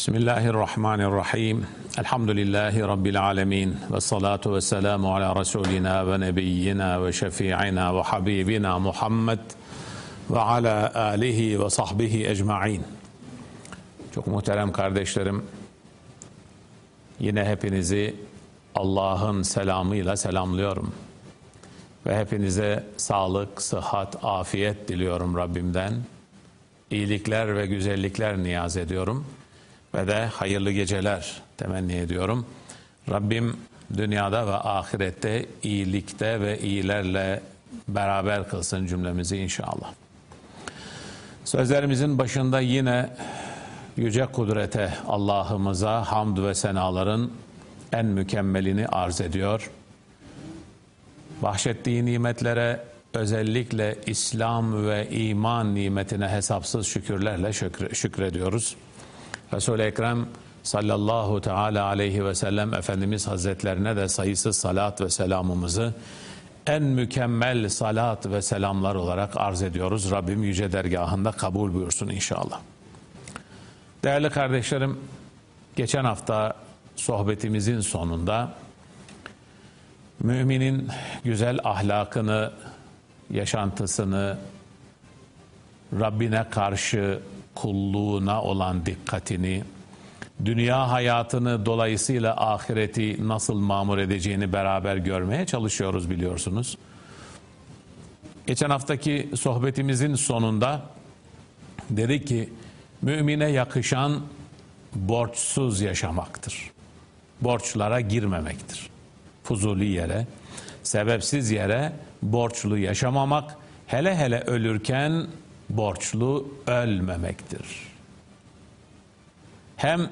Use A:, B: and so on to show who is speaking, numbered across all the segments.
A: Bismillahirrahmanirrahim. Elhamdülillahi Rabbil alemin. Ve salatu ve selamu ala Resulina ve nebiyyina ve şefi'ina ve habibina Muhammed ve ala alihi ve sahbihi ecma'in. Çok muhterem kardeşlerim, yine hepinizi Allah'ın selamıyla selamlıyorum. Ve hepinize sağlık, sıhhat, afiyet diliyorum Rabbimden. İyilikler ve güzellikler niyaz ediyorum. Ve de hayırlı geceler temenni ediyorum. Rabbim dünyada ve ahirette iyilikte ve iyilerle beraber kılsın cümlemizi inşallah. Sözlerimizin başında yine yüce kudrete Allah'ımıza hamd ve senaların en mükemmelini arz ediyor. Bahşettiği nimetlere özellikle İslam ve iman nimetine hesapsız şükürlerle şükür, şükrediyoruz. Resul-i Ekrem sallallahu teala aleyhi ve sellem Efendimiz Hazretlerine de sayısız salat ve selamımızı en mükemmel salat ve selamlar olarak arz ediyoruz. Rabbim yüce dergahında kabul buyursun inşallah. Değerli kardeşlerim, geçen hafta sohbetimizin sonunda müminin güzel ahlakını, yaşantısını, Rabbine karşı kulluğuna olan dikkatini, dünya hayatını dolayısıyla ahireti nasıl mamur edeceğini beraber görmeye çalışıyoruz biliyorsunuz. Geçen haftaki sohbetimizin sonunda dedik ki mümine yakışan borçsuz yaşamaktır. Borçlara girmemektir. Fuzuli yere, sebepsiz yere borçlu yaşamamak, hele hele ölürken borçlu ölmemektir. Hem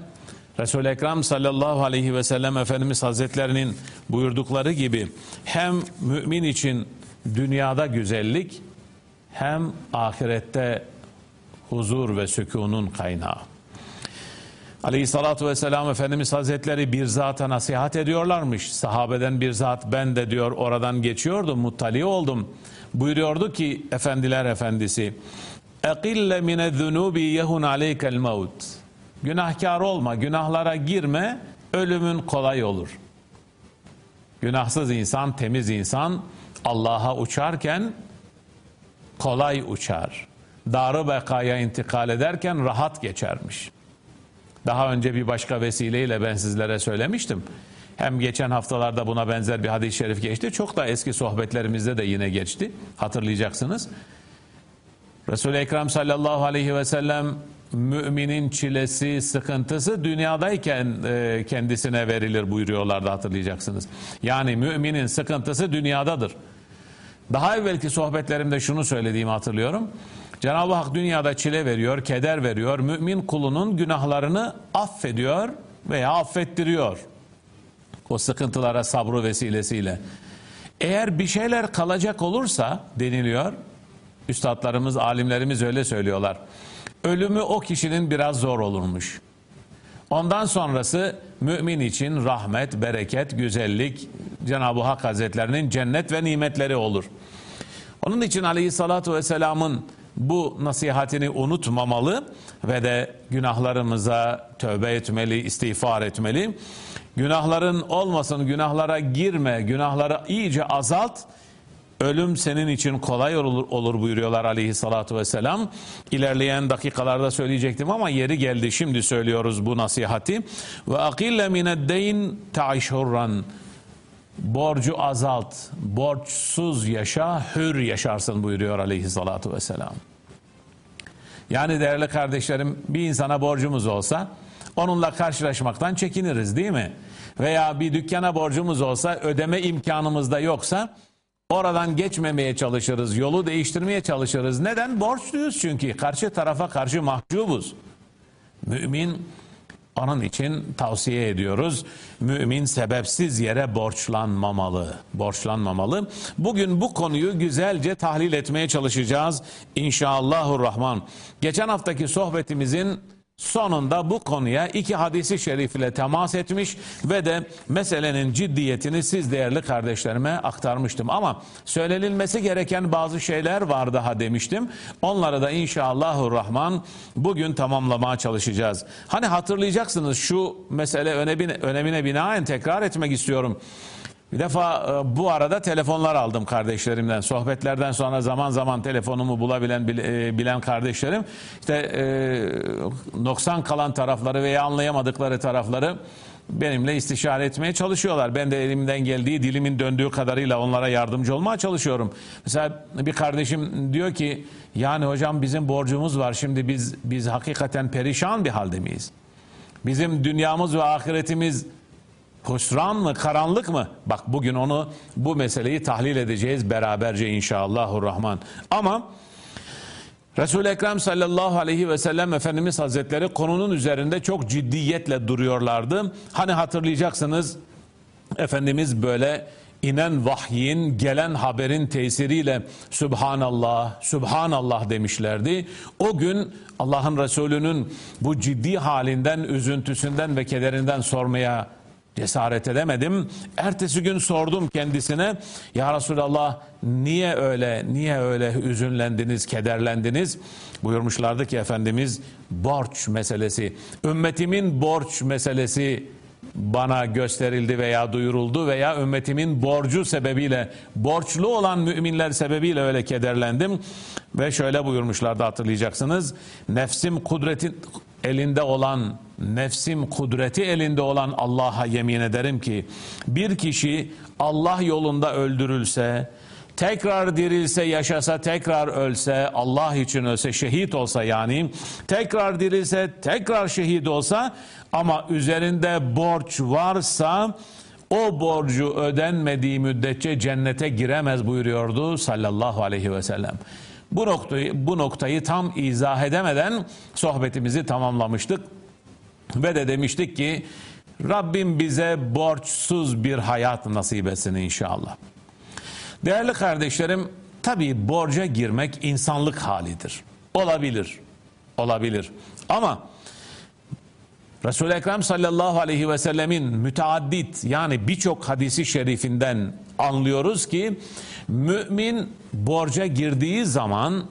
A: Resul-i Ekrem sallallahu aleyhi ve sellem Efendimiz Hazretlerinin buyurdukları gibi hem mümin için dünyada güzellik hem ahirette huzur ve sükunun kaynağı. Aleyhissalatu vesselam Efendimiz Hazretleri bir zata nasihat ediyorlarmış. Sahabeden bir zat ben de diyor oradan geçiyordum, muttali oldum. Buyuruyordu ki efendiler efendisi اَقِلَّ مِنَ الذُّنُوبِ يَهُنْ عَلَيْكَ الْمَوْتِ Günahkar olma, günahlara girme, ölümün kolay olur. Günahsız insan, temiz insan Allah'a uçarken kolay uçar. Darı bekaya intikal ederken rahat geçermiş. Daha önce bir başka vesileyle ben sizlere söylemiştim. Hem geçen haftalarda buna benzer bir hadis-i şerif geçti. Çok da eski sohbetlerimizde de yine geçti. Hatırlayacaksınız. Resul-i Ekrem sallallahu aleyhi ve sellem müminin çilesi, sıkıntısı dünyadayken e, kendisine verilir buyuruyorlardı hatırlayacaksınız. Yani müminin sıkıntısı dünyadadır. Daha evvelki sohbetlerimde şunu söylediğimi hatırlıyorum. Cenab-ı Hak dünyada çile veriyor, keder veriyor. Mümin kulunun günahlarını affediyor veya affettiriyor. O sıkıntılara sabrı vesilesiyle. Eğer bir şeyler kalacak olursa deniliyor. Üstadlarımız, alimlerimiz öyle söylüyorlar. Ölümü o kişinin biraz zor olurmuş. Ondan sonrası mümin için rahmet, bereket, güzellik, Cenab-ı Hak Hazretlerinin cennet ve nimetleri olur. Onun için aleyhissalatu vesselamın bu nasihatini unutmamalı ve de günahlarımıza tövbe etmeli, istiğfar etmeli. Günahların olmasın, günahlara girme, günahları iyice azalt. Ölüm senin için kolay olur, olur buyuruyorlar aleyhissalatu vesselam. İlerleyen dakikalarda söyleyecektim ama yeri geldi şimdi söylüyoruz bu nasihati. Ve akille mineddeyn ta'iş hurran. Borcu azalt, borçsuz yaşa, hür yaşarsın buyuruyor aleyhissalatu vesselam. Yani değerli kardeşlerim bir insana borcumuz olsa onunla karşılaşmaktan çekiniriz değil mi? Veya bir dükkana borcumuz olsa ödeme imkanımız da yoksa oradan geçmemeye çalışırız, yolu değiştirmeye çalışırız. Neden? Borçluyuz çünkü karşı tarafa karşı mahcubuz. Mümin onun için tavsiye ediyoruz. Mümin sebepsiz yere borçlanmamalı. Borçlanmamalı. Bugün bu konuyu güzelce tahlil etmeye çalışacağız. İnşallahurrahman. Geçen haftaki sohbetimizin sonunda bu konuya iki hadisi şerif ile temas etmiş ve de meselenin ciddiyetini siz değerli kardeşlerime aktarmıştım. Ama söylenilmesi gereken bazı şeyler var daha demiştim. Onları da inşallahurrahman bugün tamamlamaya çalışacağız. Hani hatırlayacaksınız şu mesele önemine, önemine binaen tekrar etmek istiyorum. Bir defa e, bu arada telefonlar aldım kardeşlerimden. Sohbetlerden sonra zaman zaman telefonumu bulabilen e, bilen kardeşlerim işte e, noksan kalan tarafları veya anlayamadıkları tarafları benimle istişare etmeye çalışıyorlar. Ben de elimden geldiği, dilimin döndüğü kadarıyla onlara yardımcı olmaya çalışıyorum. Mesela bir kardeşim diyor ki yani hocam bizim borcumuz var. Şimdi biz biz hakikaten perişan bir halde miyiz? Bizim dünyamız ve ahiretimiz husran mı, karanlık mı? Bak bugün onu, bu meseleyi tahlil edeceğiz beraberce inşallahurrahman. Ama Resul-i Ekrem sallallahu aleyhi ve sellem Efendimiz Hazretleri konunun üzerinde çok ciddiyetle duruyorlardı. Hani hatırlayacaksınız Efendimiz böyle inen vahyin, gelen haberin tesiriyle Subhanallah, Subhanallah demişlerdi. O gün Allah'ın Resulü'nün bu ciddi halinden, üzüntüsünden ve kederinden sormaya cesaret edemedim. Ertesi gün sordum kendisine. Ya Resulallah niye öyle, niye öyle üzünlendiniz, kederlendiniz? Buyurmuşlardı ki Efendimiz borç meselesi, ümmetimin borç meselesi bana gösterildi veya duyuruldu veya ümmetimin borcu sebebiyle, borçlu olan müminler sebebiyle öyle kederlendim. Ve şöyle buyurmuşlardı hatırlayacaksınız. Nefsim kudretin elinde olan, nefsim kudreti elinde olan Allah'a yemin ederim ki bir kişi Allah yolunda öldürülse, tekrar dirilse, yaşasa, tekrar ölse, Allah için ölse, şehit olsa yani, tekrar dirilse, tekrar şehit olsa ama üzerinde borç varsa o borcu ödenmediği müddetçe cennete giremez buyuruyordu sallallahu aleyhi ve sellem. Bu noktayı, bu noktayı tam izah edemeden sohbetimizi tamamlamıştık. Ve de demiştik ki Rabbim bize borçsuz bir hayat nasip etsin inşallah. Değerli kardeşlerim, tabi borca girmek insanlık halidir. Olabilir, olabilir. Ama Resul-i Ekrem sallallahu aleyhi ve sellemin müteaddit yani birçok hadisi şerifinden anlıyoruz ki mümin borca girdiği zaman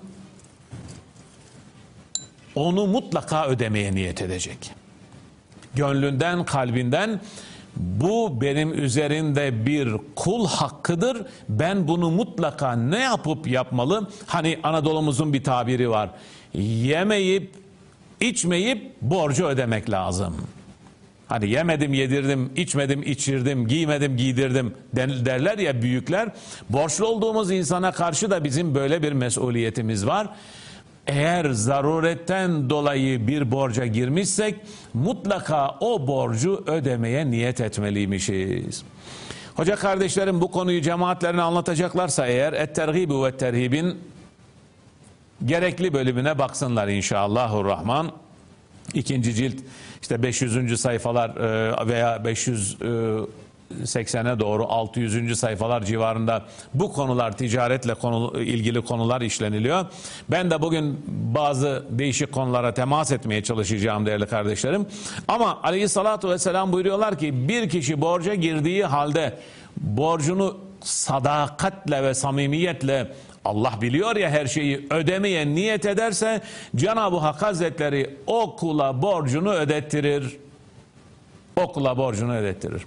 A: onu mutlaka ödemeye niyet edecek. Gönlünden, kalbinden bu benim üzerinde bir kul hakkıdır. Ben bunu mutlaka ne yapıp yapmalı? Hani Anadolu'muzun bir tabiri var. Yemeyip içmeyip borcu ödemek lazım. Hani yemedim yedirdim, içmedim içirdim, giymedim giydirdim derler ya büyükler. Borçlu olduğumuz insana karşı da bizim böyle bir mesuliyetimiz var. Eğer zaruretten dolayı bir borca girmişsek mutlaka o borcu ödemeye niyet etmeliymişiz. Hoca kardeşlerim bu konuyu cemaatlerine anlatacaklarsa eğer et-terhibi ve terhibin gerekli bölümüne baksınlar inşallahurrahman. İkinci cilt işte 500. sayfalar e, veya 500 80'e doğru 600. sayfalar civarında bu konular ticaretle konu, ilgili konular işleniliyor. Ben de bugün bazı değişik konulara temas etmeye çalışacağım değerli kardeşlerim. Ama aleyhissalatu vesselam buyuruyorlar ki bir kişi borca girdiği halde borcunu sadakatle ve samimiyetle Allah biliyor ya her şeyi ödemeye niyet ederse Cenab-ı Hak Hazretleri o kula borcunu ödettirir. O kula borcunu ödettirir.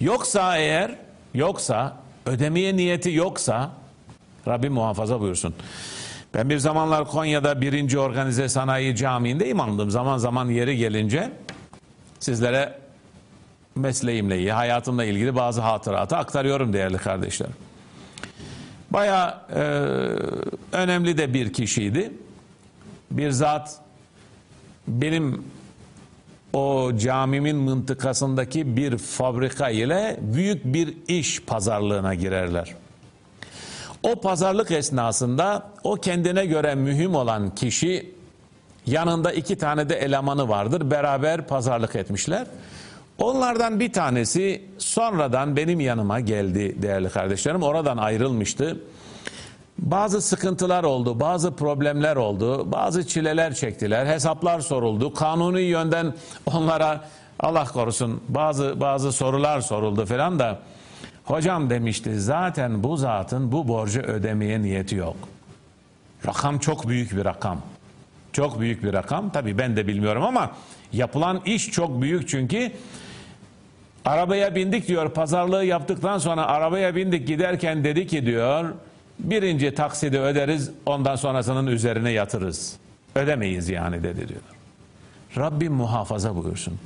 A: Yoksa eğer yoksa ödemeye niyeti yoksa Rabbim muhafaza buyursun. Ben bir zamanlar Konya'da birinci organize sanayi camiinde imamdım. Zaman zaman yeri gelince sizlere mesleğimle hayatımla ilgili bazı hatıratı aktarıyorum değerli kardeşler. Baya e, önemli de bir kişiydi. Bir zat benim o camimin mıntıkasındaki bir fabrika ile büyük bir iş pazarlığına girerler. O pazarlık esnasında o kendine göre mühim olan kişi yanında iki tane de elemanı vardır. Beraber pazarlık etmişler. Onlardan bir tanesi sonradan benim yanıma geldi değerli kardeşlerim. Oradan ayrılmıştı. Bazı sıkıntılar oldu, bazı problemler oldu, bazı çileler çektiler, hesaplar soruldu, kanuni yönden onlara Allah korusun bazı bazı sorular soruldu falan da hocam demişti zaten bu zatın bu borcu ödemeye niyeti yok. Rakam çok büyük bir rakam. Çok büyük bir rakam. Tabii ben de bilmiyorum ama yapılan iş çok büyük çünkü arabaya bindik diyor pazarlığı yaptıktan sonra arabaya bindik giderken dedi ki diyor birinci taksidi öderiz ondan sonrasının üzerine yatırız. Ödemeyiz yani dedi diyor. Rabbim muhafaza buyursun.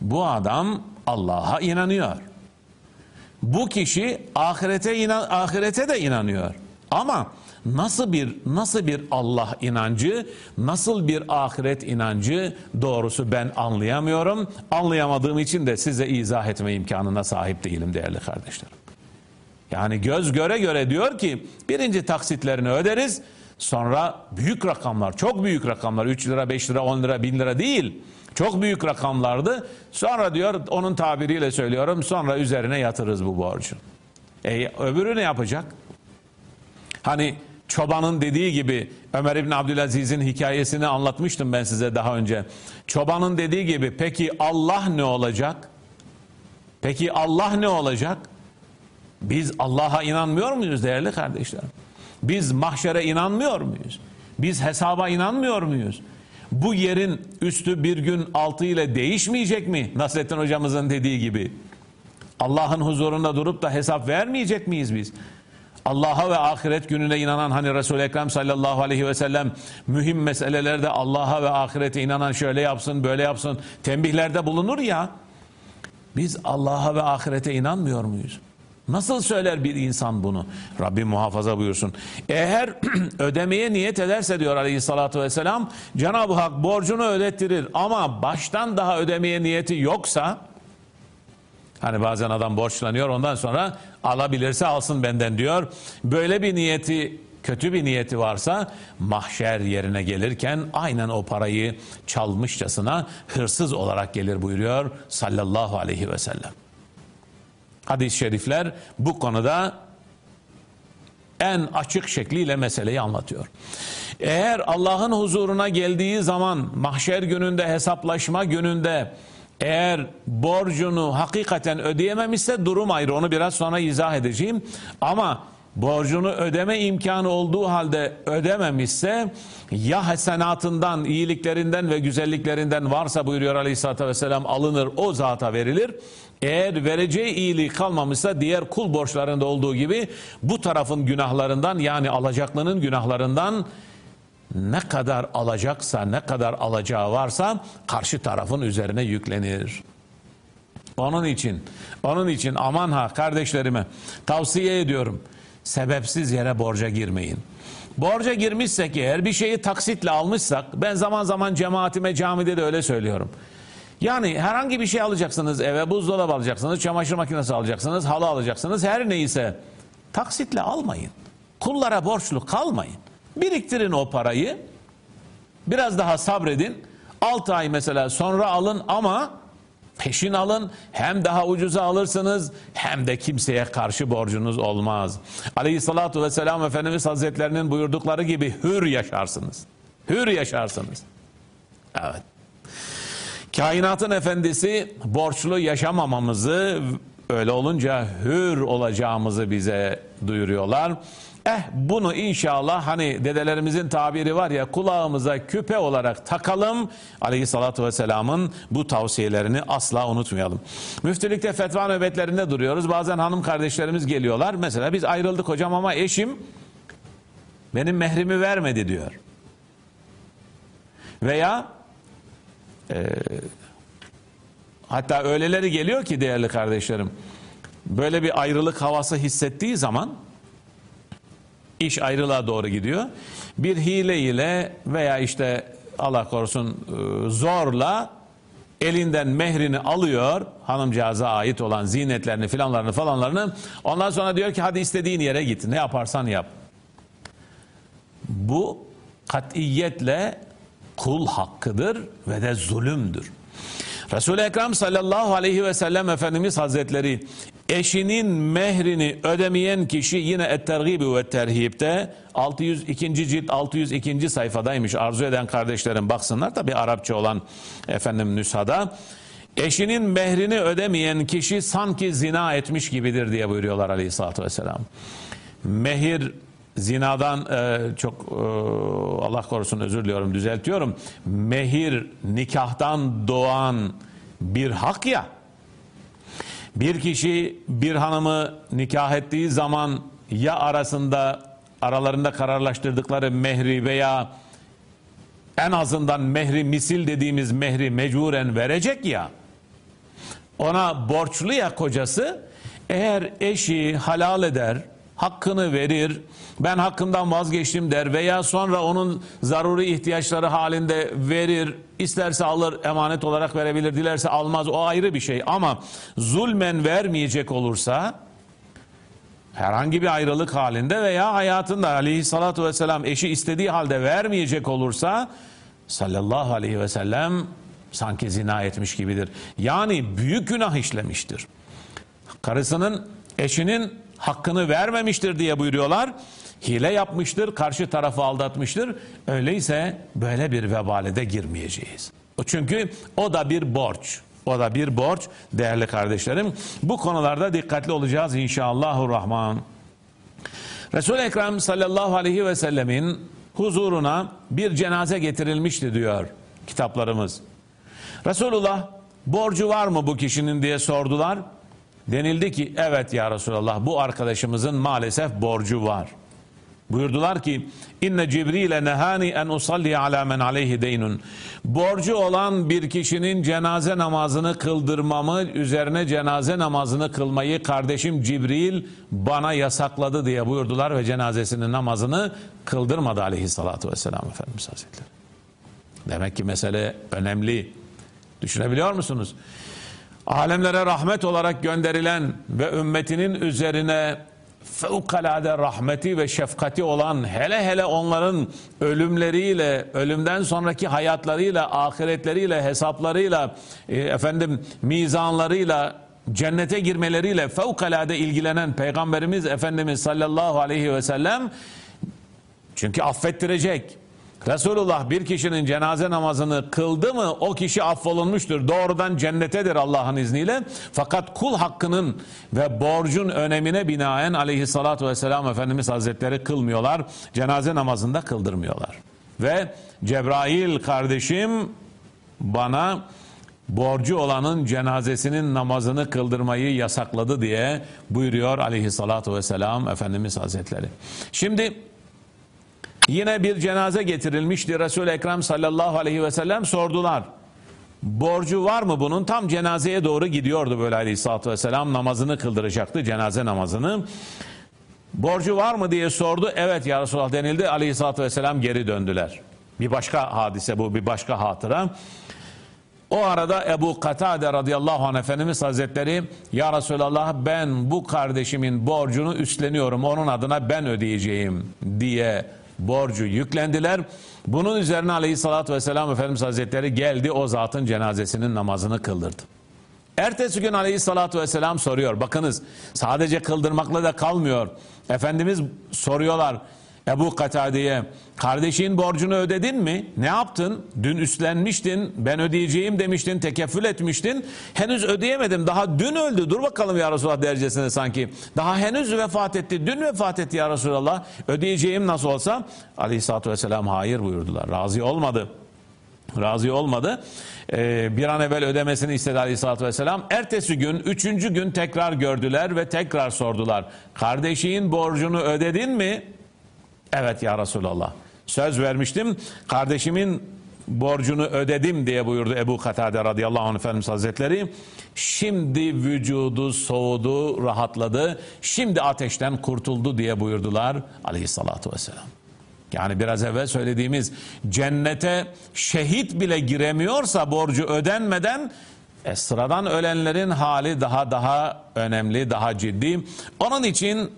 A: Bu adam Allah'a inanıyor. Bu kişi ahirete ahirete de inanıyor. Ama nasıl bir nasıl bir Allah inancı, nasıl bir ahiret inancı doğrusu ben anlayamıyorum. Anlayamadığım için de size izah etme imkanına sahip değilim değerli kardeşlerim. Yani göz göre göre diyor ki birinci taksitlerini öderiz. Sonra büyük rakamlar, çok büyük rakamlar 3 lira, 5 lira, 10 lira, 1000 lira değil. Çok büyük rakamlardı. Sonra diyor onun tabiriyle söylüyorum sonra üzerine yatırırız bu borcu. E, öbürü ne yapacak? Hani çobanın dediği gibi Ömer İbni Abdülaziz'in hikayesini anlatmıştım ben size daha önce. Çobanın dediği gibi peki Allah ne olacak? Peki Allah ne olacak? Biz Allah'a inanmıyor muyuz değerli kardeşlerim? Biz mahşere inanmıyor muyuz? Biz hesaba inanmıyor muyuz? Bu yerin üstü bir gün altı ile değişmeyecek mi? Nasrettin hocamızın dediği gibi. Allah'ın huzurunda durup da hesap vermeyecek miyiz biz? Allah'a ve ahiret gününe inanan hani Resul-i Ekrem sallallahu aleyhi ve sellem mühim meselelerde Allah'a ve ahirete inanan şöyle yapsın böyle yapsın tembihlerde bulunur ya. Biz Allah'a ve ahirete inanmıyor muyuz? Nasıl söyler bir insan bunu? Rabbim muhafaza buyursun. Eğer ödemeye niyet ederse diyor aleyhissalatü vesselam Cenab-ı Hak borcunu ödettirir ama baştan daha ödemeye niyeti yoksa hani bazen adam borçlanıyor ondan sonra alabilirse alsın benden diyor. Böyle bir niyeti kötü bir niyeti varsa mahşer yerine gelirken aynen o parayı çalmışçasına hırsız olarak gelir buyuruyor sallallahu aleyhi ve sellem. Hadis-i şerifler bu konuda en açık şekliyle meseleyi anlatıyor. Eğer Allah'ın huzuruna geldiği zaman mahşer gününde hesaplaşma gününde eğer borcunu hakikaten ödeyememişse durum ayrı onu biraz sonra izah edeceğim. Ama borcunu ödeme imkanı olduğu halde ödememişse ya hasenatından, iyiliklerinden ve güzelliklerinden varsa buyuruyor Aleyhisselatü Vesselam alınır o zata verilir. Eğer vereceği iyiliği kalmamışsa diğer kul borçlarında olduğu gibi bu tarafın günahlarından yani alacaklının günahlarından ne kadar alacaksa ne kadar alacağı varsa karşı tarafın üzerine yüklenir. Onun için onun için aman ha kardeşlerime tavsiye ediyorum. Sebepsiz yere borca girmeyin. Borca girmişsek eğer bir şeyi taksitle almışsak ben zaman zaman cemaatime camide de öyle söylüyorum. Yani herhangi bir şey alacaksınız eve buzdolabı alacaksınız, çamaşır makinesi alacaksınız, halı alacaksınız her neyse taksitle almayın. Kullara borçlu kalmayın. Biriktirin o parayı. Biraz daha sabredin. 6 ay mesela sonra alın ama peşin alın. Hem daha ucuza alırsınız hem de kimseye karşı borcunuz olmaz. Aleyhissalatu vesselam Efendimiz Hazretlerinin buyurdukları gibi hür yaşarsınız. Hür yaşarsınız. Evet. Kainatın efendisi borçlu yaşamamamızı öyle olunca hür olacağımızı bize duyuruyorlar. Eh bunu inşallah hani dedelerimizin tabiri var ya kulağımıza küpe olarak takalım. Aleyhissalatü vesselamın bu tavsiyelerini asla unutmayalım. Müftülükte fetva nöbetlerinde duruyoruz. Bazen hanım kardeşlerimiz geliyorlar. Mesela biz ayrıldık hocam ama eşim benim mehrimi vermedi diyor. Veya e, hatta öyleleri geliyor ki değerli kardeşlerim böyle bir ayrılık havası hissettiği zaman iş ayrılığa doğru gidiyor. Bir hile ile veya işte Allah korusun e, zorla elinden mehrini alıyor hanımcağıza ait olan zinetlerini filanlarını falanlarını ondan sonra diyor ki hadi istediğin yere git ne yaparsan yap. Bu katiyetle kul hakkıdır ve de zulümdür. Resul-i Ekrem sallallahu aleyhi ve sellem Efendimiz Hazretleri eşinin mehrini ödemeyen kişi yine Et-Tergibi ve Terhib'de 602. cilt 602. sayfadaymış. Arzu eden kardeşlerim baksınlar tabi Arapça olan efendim nüshada. Eşinin mehrini ödemeyen kişi sanki zina etmiş gibidir diye buyuruyorlar aleyhissalatü vesselam. Mehir zinadan e, çok e, Allah korusun özür diliyorum düzeltiyorum. Mehir nikahtan doğan bir hak ya. Bir kişi bir hanımı nikah ettiği zaman ya arasında aralarında kararlaştırdıkları mehri veya en azından mehri misil dediğimiz mehri mecburen verecek ya ona borçlu ya kocası eğer eşi halal eder hakkını verir ben hakkından vazgeçtim der veya sonra onun zaruri ihtiyaçları halinde verir isterse alır emanet olarak verebilir dilerse almaz o ayrı bir şey ama zulmen vermeyecek olursa herhangi bir ayrılık halinde veya hayatında aleyhissalatu vesselam eşi istediği halde vermeyecek olursa sallallahu aleyhi ve sellem sanki zina etmiş gibidir. Yani büyük günah işlemiştir. Karısının eşinin hakkını vermemiştir diye buyuruyorlar. Hile yapmıştır, karşı tarafı aldatmıştır. Öyleyse böyle bir vebale de girmeyeceğiz. Çünkü o da bir borç. O da bir borç değerli kardeşlerim. Bu konularda dikkatli olacağız inşallahurrahman. Resul-i Ekrem sallallahu aleyhi ve sellemin huzuruna bir cenaze getirilmişti diyor kitaplarımız. Resulullah borcu var mı bu kişinin diye sordular. Denildi ki evet ya Resulallah bu arkadaşımızın maalesef borcu var. Buyurdular ki inne Cibril'e nehani en usalli ala men aleyhi deynun. Borcu olan bir kişinin cenaze namazını kıldırmamı, üzerine cenaze namazını kılmayı kardeşim Cibril bana yasakladı diye buyurdular ve cenazesinin namazını kıldırmadı aleyhissalatu vesselam Efendimiz Hazretleri. Demek ki mesele önemli. Düşünebiliyor musunuz? Alemlere rahmet olarak gönderilen ve ümmetinin üzerine fevkalade rahmeti ve şefkati olan hele hele onların ölümleriyle, ölümden sonraki hayatlarıyla, ahiretleriyle, hesaplarıyla, e, efendim mizanlarıyla, cennete girmeleriyle fevkalade ilgilenen Peygamberimiz Efendimiz sallallahu aleyhi ve sellem çünkü affettirecek. Resulullah bir kişinin cenaze namazını kıldı mı o kişi affolunmuştur. Doğrudan cennetedir Allah'ın izniyle. Fakat kul hakkının ve borcun önemine binaen aleyhissalatü vesselam Efendimiz Hazretleri kılmıyorlar. Cenaze namazında kıldırmıyorlar. Ve Cebrail kardeşim bana borcu olanın cenazesinin namazını kıldırmayı yasakladı diye buyuruyor aleyhissalatü vesselam Efendimiz Hazretleri. Şimdi Yine bir cenaze getirilmişti. Resul-i Ekrem sallallahu aleyhi ve sellem sordular. Borcu var mı bunun? Tam cenazeye doğru gidiyordu böyle aleyhissalatü vesselam. Namazını kıldıracaktı cenaze namazını. Borcu var mı diye sordu. Evet ya Resulallah denildi. Aleyhissalatü vesselam geri döndüler. Bir başka hadise bu bir başka hatıra. O arada Ebu Katade radıyallahu anh Efendimiz Hazretleri Ya Resulallah ben bu kardeşimin borcunu üstleniyorum. Onun adına ben ödeyeceğim diye borcu yüklendiler. Bunun üzerine aleyhissalatü vesselam Efendimiz Hazretleri geldi o zatın cenazesinin namazını kıldırdı. Ertesi gün aleyhissalatü vesselam soruyor. Bakınız sadece kıldırmakla da kalmıyor. Efendimiz soruyorlar. Ebu Katade'ye kardeşin borcunu ödedin mi? Ne yaptın? Dün üstlenmiştin, ben ödeyeceğim demiştin, tekeffül etmiştin. Henüz ödeyemedim, daha dün öldü. Dur bakalım ya Resulallah derecesine sanki. Daha henüz vefat etti, dün vefat etti ya Resulallah. Ödeyeceğim nasıl olsa? Aleyhisselatü Vesselam hayır buyurdular. Razı olmadı. Razı olmadı. Ee, bir an evvel ödemesini istedi Aleyhisselatü Vesselam. Ertesi gün, üçüncü gün tekrar gördüler ve tekrar sordular. Kardeşin borcunu ödedin mi? Evet ya Resulallah. Söz vermiştim. Kardeşimin borcunu ödedim diye buyurdu Ebu Katade radıyallahu anh Efendimiz Hazretleri. Şimdi vücudu soğudu, rahatladı. Şimdi ateşten kurtuldu diye buyurdular aleyhissalatu vesselam. Yani biraz evvel söylediğimiz cennete şehit bile giremiyorsa borcu ödenmeden e, sıradan ölenlerin hali daha daha önemli, daha ciddi. Onun için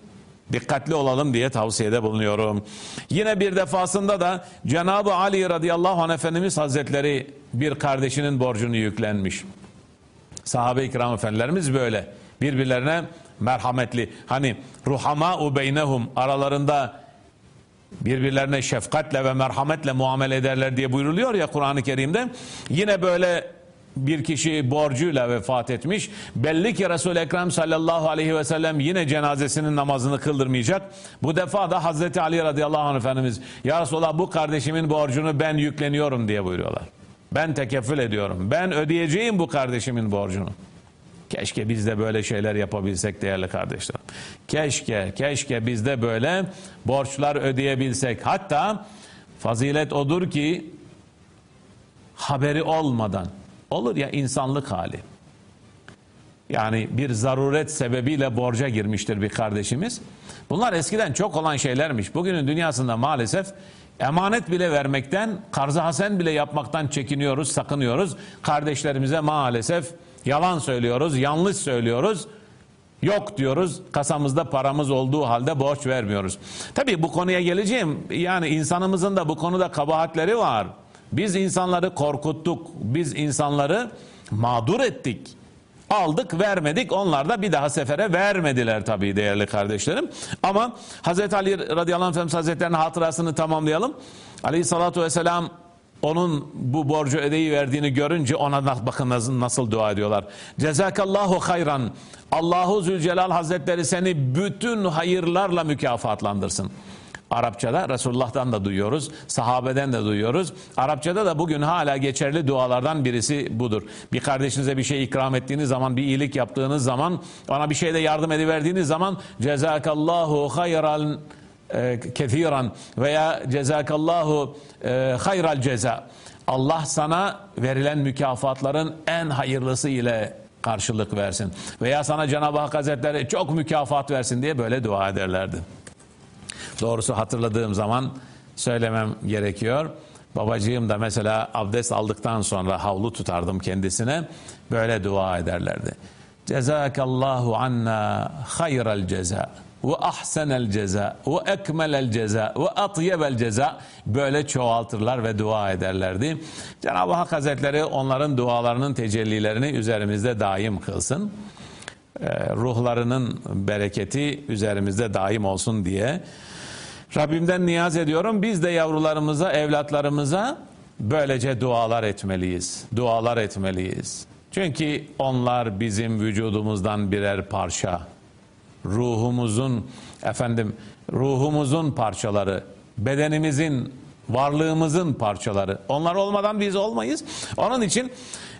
A: dikkatli olalım diye tavsiyede bulunuyorum. Yine bir defasında da Cenab-ı Ali radıyallahu anh Efendimiz Hazretleri bir kardeşinin borcunu yüklenmiş. Sahabe-i kiram efendilerimiz böyle birbirlerine merhametli. Hani ruhama beynehum aralarında birbirlerine şefkatle ve merhametle muamele ederler diye buyruluyor ya Kur'an-ı Kerim'de. Yine böyle bir kişi borcuyla vefat etmiş. Belli ki Resul-i Ekrem sallallahu aleyhi ve sellem yine cenazesinin namazını kıldırmayacak. Bu defa da Hazreti Ali radıyallahu anh Efendimiz Ya Resulallah bu kardeşimin borcunu ben yükleniyorum diye buyuruyorlar. Ben tekeffül ediyorum. Ben ödeyeceğim bu kardeşimin borcunu. Keşke biz de böyle şeyler yapabilsek değerli kardeşlerim. Keşke, keşke biz de böyle borçlar ödeyebilsek. Hatta fazilet odur ki haberi olmadan olur ya insanlık hali. Yani bir zaruret sebebiyle borca girmiştir bir kardeşimiz. Bunlar eskiden çok olan şeylermiş. Bugünün dünyasında maalesef emanet bile vermekten, karzı hasen bile yapmaktan çekiniyoruz, sakınıyoruz. Kardeşlerimize maalesef yalan söylüyoruz, yanlış söylüyoruz. Yok diyoruz, kasamızda paramız olduğu halde borç vermiyoruz. Tabii bu konuya geleceğim. Yani insanımızın da bu konuda kabahatleri var. Biz insanları korkuttuk, biz insanları mağdur ettik. Aldık vermedik onlar da bir daha sefere vermediler tabii değerli kardeşlerim. Ama Hazreti Ali radıyallahu anh Hazretleri'nin hatırasını tamamlayalım. Aleyhissalatu vesselam onun bu borcu ödeyi verdiğini görünce ona bakın nasıl dua ediyorlar. Cezakallahu hayran. Allahu Zülcelal Hazretleri seni bütün hayırlarla mükafatlandırsın. Arapçada Resulullah'tan da duyuyoruz, sahabeden de duyuyoruz. Arapçada da bugün hala geçerli dualardan birisi budur. Bir kardeşinize bir şey ikram ettiğiniz zaman, bir iyilik yaptığınız zaman, ona bir şeyde yardım ediverdiğiniz zaman cezakallahu hayran e, kethiran veya cezakallahu e, hayral ceza. Allah sana verilen mükafatların en hayırlısı ile karşılık versin. Veya sana Cenab-ı Hak Hazretleri çok mükafat versin diye böyle dua ederlerdi. Doğrusu hatırladığım zaman söylemem gerekiyor. Babacığım da mesela abdest aldıktan sonra havlu tutardım kendisine. Böyle dua ederlerdi. Cezakallahu anna hayral ceza ve ahsenel ceza ve ekmelel ceza ve atyebel ceza böyle çoğaltırlar ve dua ederlerdi. Cenab-ı Hak Hazretleri onların dualarının tecellilerini üzerimizde daim kılsın. Ruhlarının bereketi üzerimizde daim olsun diye Rabbimden niyaz ediyorum. Biz de yavrularımıza, evlatlarımıza böylece dualar etmeliyiz. Dualar etmeliyiz. Çünkü onlar bizim vücudumuzdan birer parça. Ruhumuzun efendim ruhumuzun parçaları, bedenimizin, varlığımızın parçaları. Onlar olmadan biz olmayız. Onun için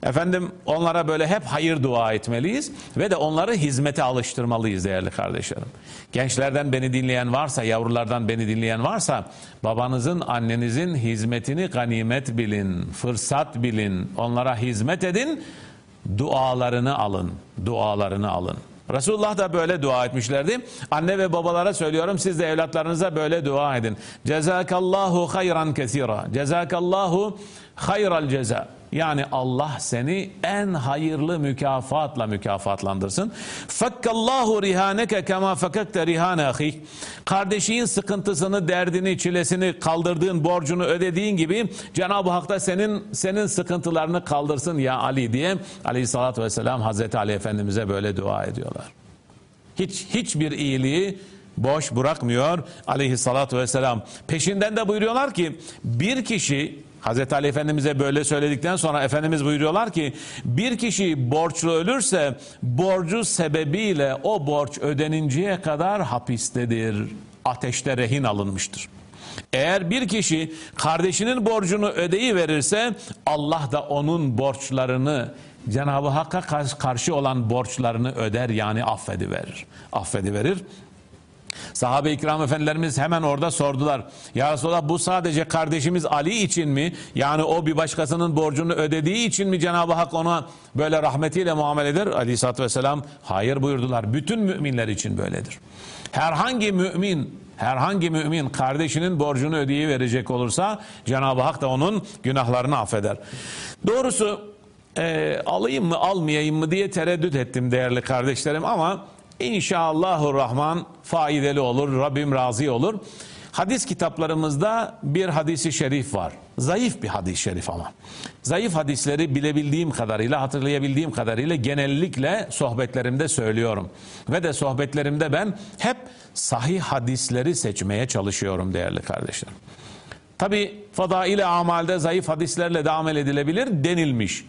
A: efendim onlara böyle hep hayır dua etmeliyiz ve de onları hizmete alıştırmalıyız değerli kardeşlerim. Gençlerden beni dinleyen varsa, yavrulardan beni dinleyen varsa babanızın, annenizin hizmetini ganimet bilin, fırsat bilin. Onlara hizmet edin, dualarını alın. Dualarını alın. Resulullah da böyle dua etmişlerdi. Anne ve babalara söylüyorum siz de evlatlarınıza böyle dua edin. Cezakallahu hayran kesira. Cezakallahu hayral ceza. Yani Allah seni en hayırlı mükafatla mükafatlandırsın. Fakkallahu rihaneke kema fakakte rihane ahik. Kardeşinin sıkıntısını, derdini, çilesini kaldırdığın, borcunu ödediğin gibi Cenab-ı Hak da senin senin sıkıntılarını kaldırsın ya Ali diye Aleyhissalatü vesselam Hazreti Ali Efendimiz'e böyle dua ediyorlar. Hiç hiçbir iyiliği boş bırakmıyor aleyhissalatü vesselam. Peşinden de buyuruyorlar ki bir kişi Hazreti Ali Efendimiz'e böyle söyledikten sonra Efendimiz buyuruyorlar ki bir kişi borçlu ölürse borcu sebebiyle o borç ödeninceye kadar hapistedir. Ateşte rehin alınmıştır. Eğer bir kişi kardeşinin borcunu ödeyi verirse Allah da onun borçlarını Cenab-ı Hakk'a karşı olan borçlarını öder yani affediverir. Affediverir. Sahabe-i efendilerimiz hemen orada sordular. Ya Resulallah bu sadece kardeşimiz Ali için mi? Yani o bir başkasının borcunu ödediği için mi Cenab-ı Hak ona böyle rahmetiyle muamele eder? Aleyhisselatü vesselam hayır buyurdular. Bütün müminler için böyledir. Herhangi mümin herhangi mümin kardeşinin borcunu ödeyi verecek olursa Cenab-ı Hak da onun günahlarını affeder. Doğrusu e, alayım mı almayayım mı diye tereddüt ettim değerli kardeşlerim ama İnşallahü Rahman faydalı olur. Rabbim razı olur. Hadis kitaplarımızda bir hadisi şerif var. Zayıf bir hadis şerif ama. Zayıf hadisleri bilebildiğim kadarıyla, hatırlayabildiğim kadarıyla genellikle sohbetlerimde söylüyorum. Ve de sohbetlerimde ben hep sahih hadisleri seçmeye çalışıyorum değerli kardeşlerim. Tabi fadaile amalde zayıf hadislerle de amel edilebilir denilmiş.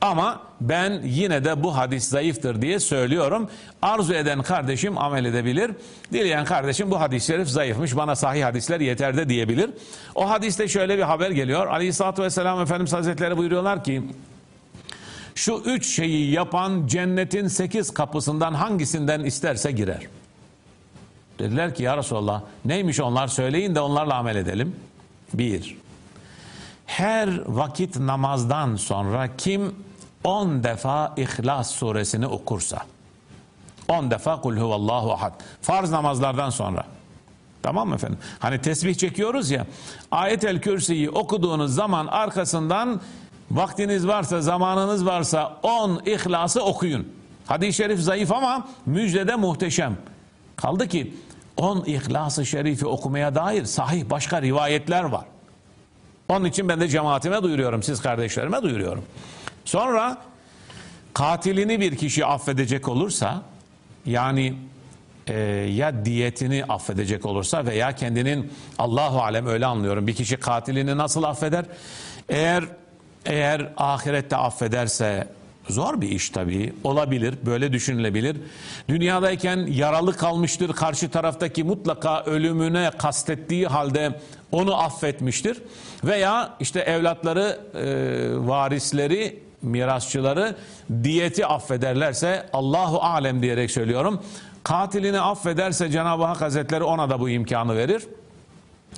A: Ama ben yine de bu hadis zayıftır diye söylüyorum. Arzu eden kardeşim amel edebilir. Dileyen kardeşim bu hadis-i şerif zayıfmış bana sahih hadisler yeter de diyebilir. O hadiste şöyle bir haber geliyor. Aleyhisselatü Vesselam Efendimiz Hazretleri buyuruyorlar ki şu üç şeyi yapan cennetin sekiz kapısından hangisinden isterse girer. Dediler ki ya Resulallah neymiş onlar söyleyin de onlarla amel edelim. Bir, her vakit namazdan sonra kim 10 defa İhlas suresini okursa. 10 defa kul huvallahu ahad. Farz namazlardan sonra. Tamam mı efendim? Hani tesbih çekiyoruz ya ayet el kürsüyü okuduğunuz zaman arkasından vaktiniz varsa zamanınız varsa 10 İhlas'ı okuyun. Hadis-i şerif zayıf ama müjdede muhteşem. Kaldı ki 10 İhlas-ı Şerifi okumaya dair sahih başka rivayetler var. Onun için ben de cemaatime duyuruyorum, siz kardeşlerime duyuruyorum. Sonra katilini bir kişi affedecek olursa, yani e, ya diyetini affedecek olursa veya kendinin Allahu alem öyle anlıyorum. Bir kişi katilini nasıl affeder? Eğer eğer ahirette affederse Zor bir iş tabii. Olabilir, böyle düşünülebilir. Dünyadayken yaralı kalmıştır. Karşı taraftaki mutlaka ölümüne kastettiği halde onu affetmiştir. Veya işte evlatları, e, varisleri, mirasçıları diyeti affederlerse Allahu alem diyerek söylüyorum. Katilini affederse Cenab-ı Hak Hazretleri ona da bu imkanı verir.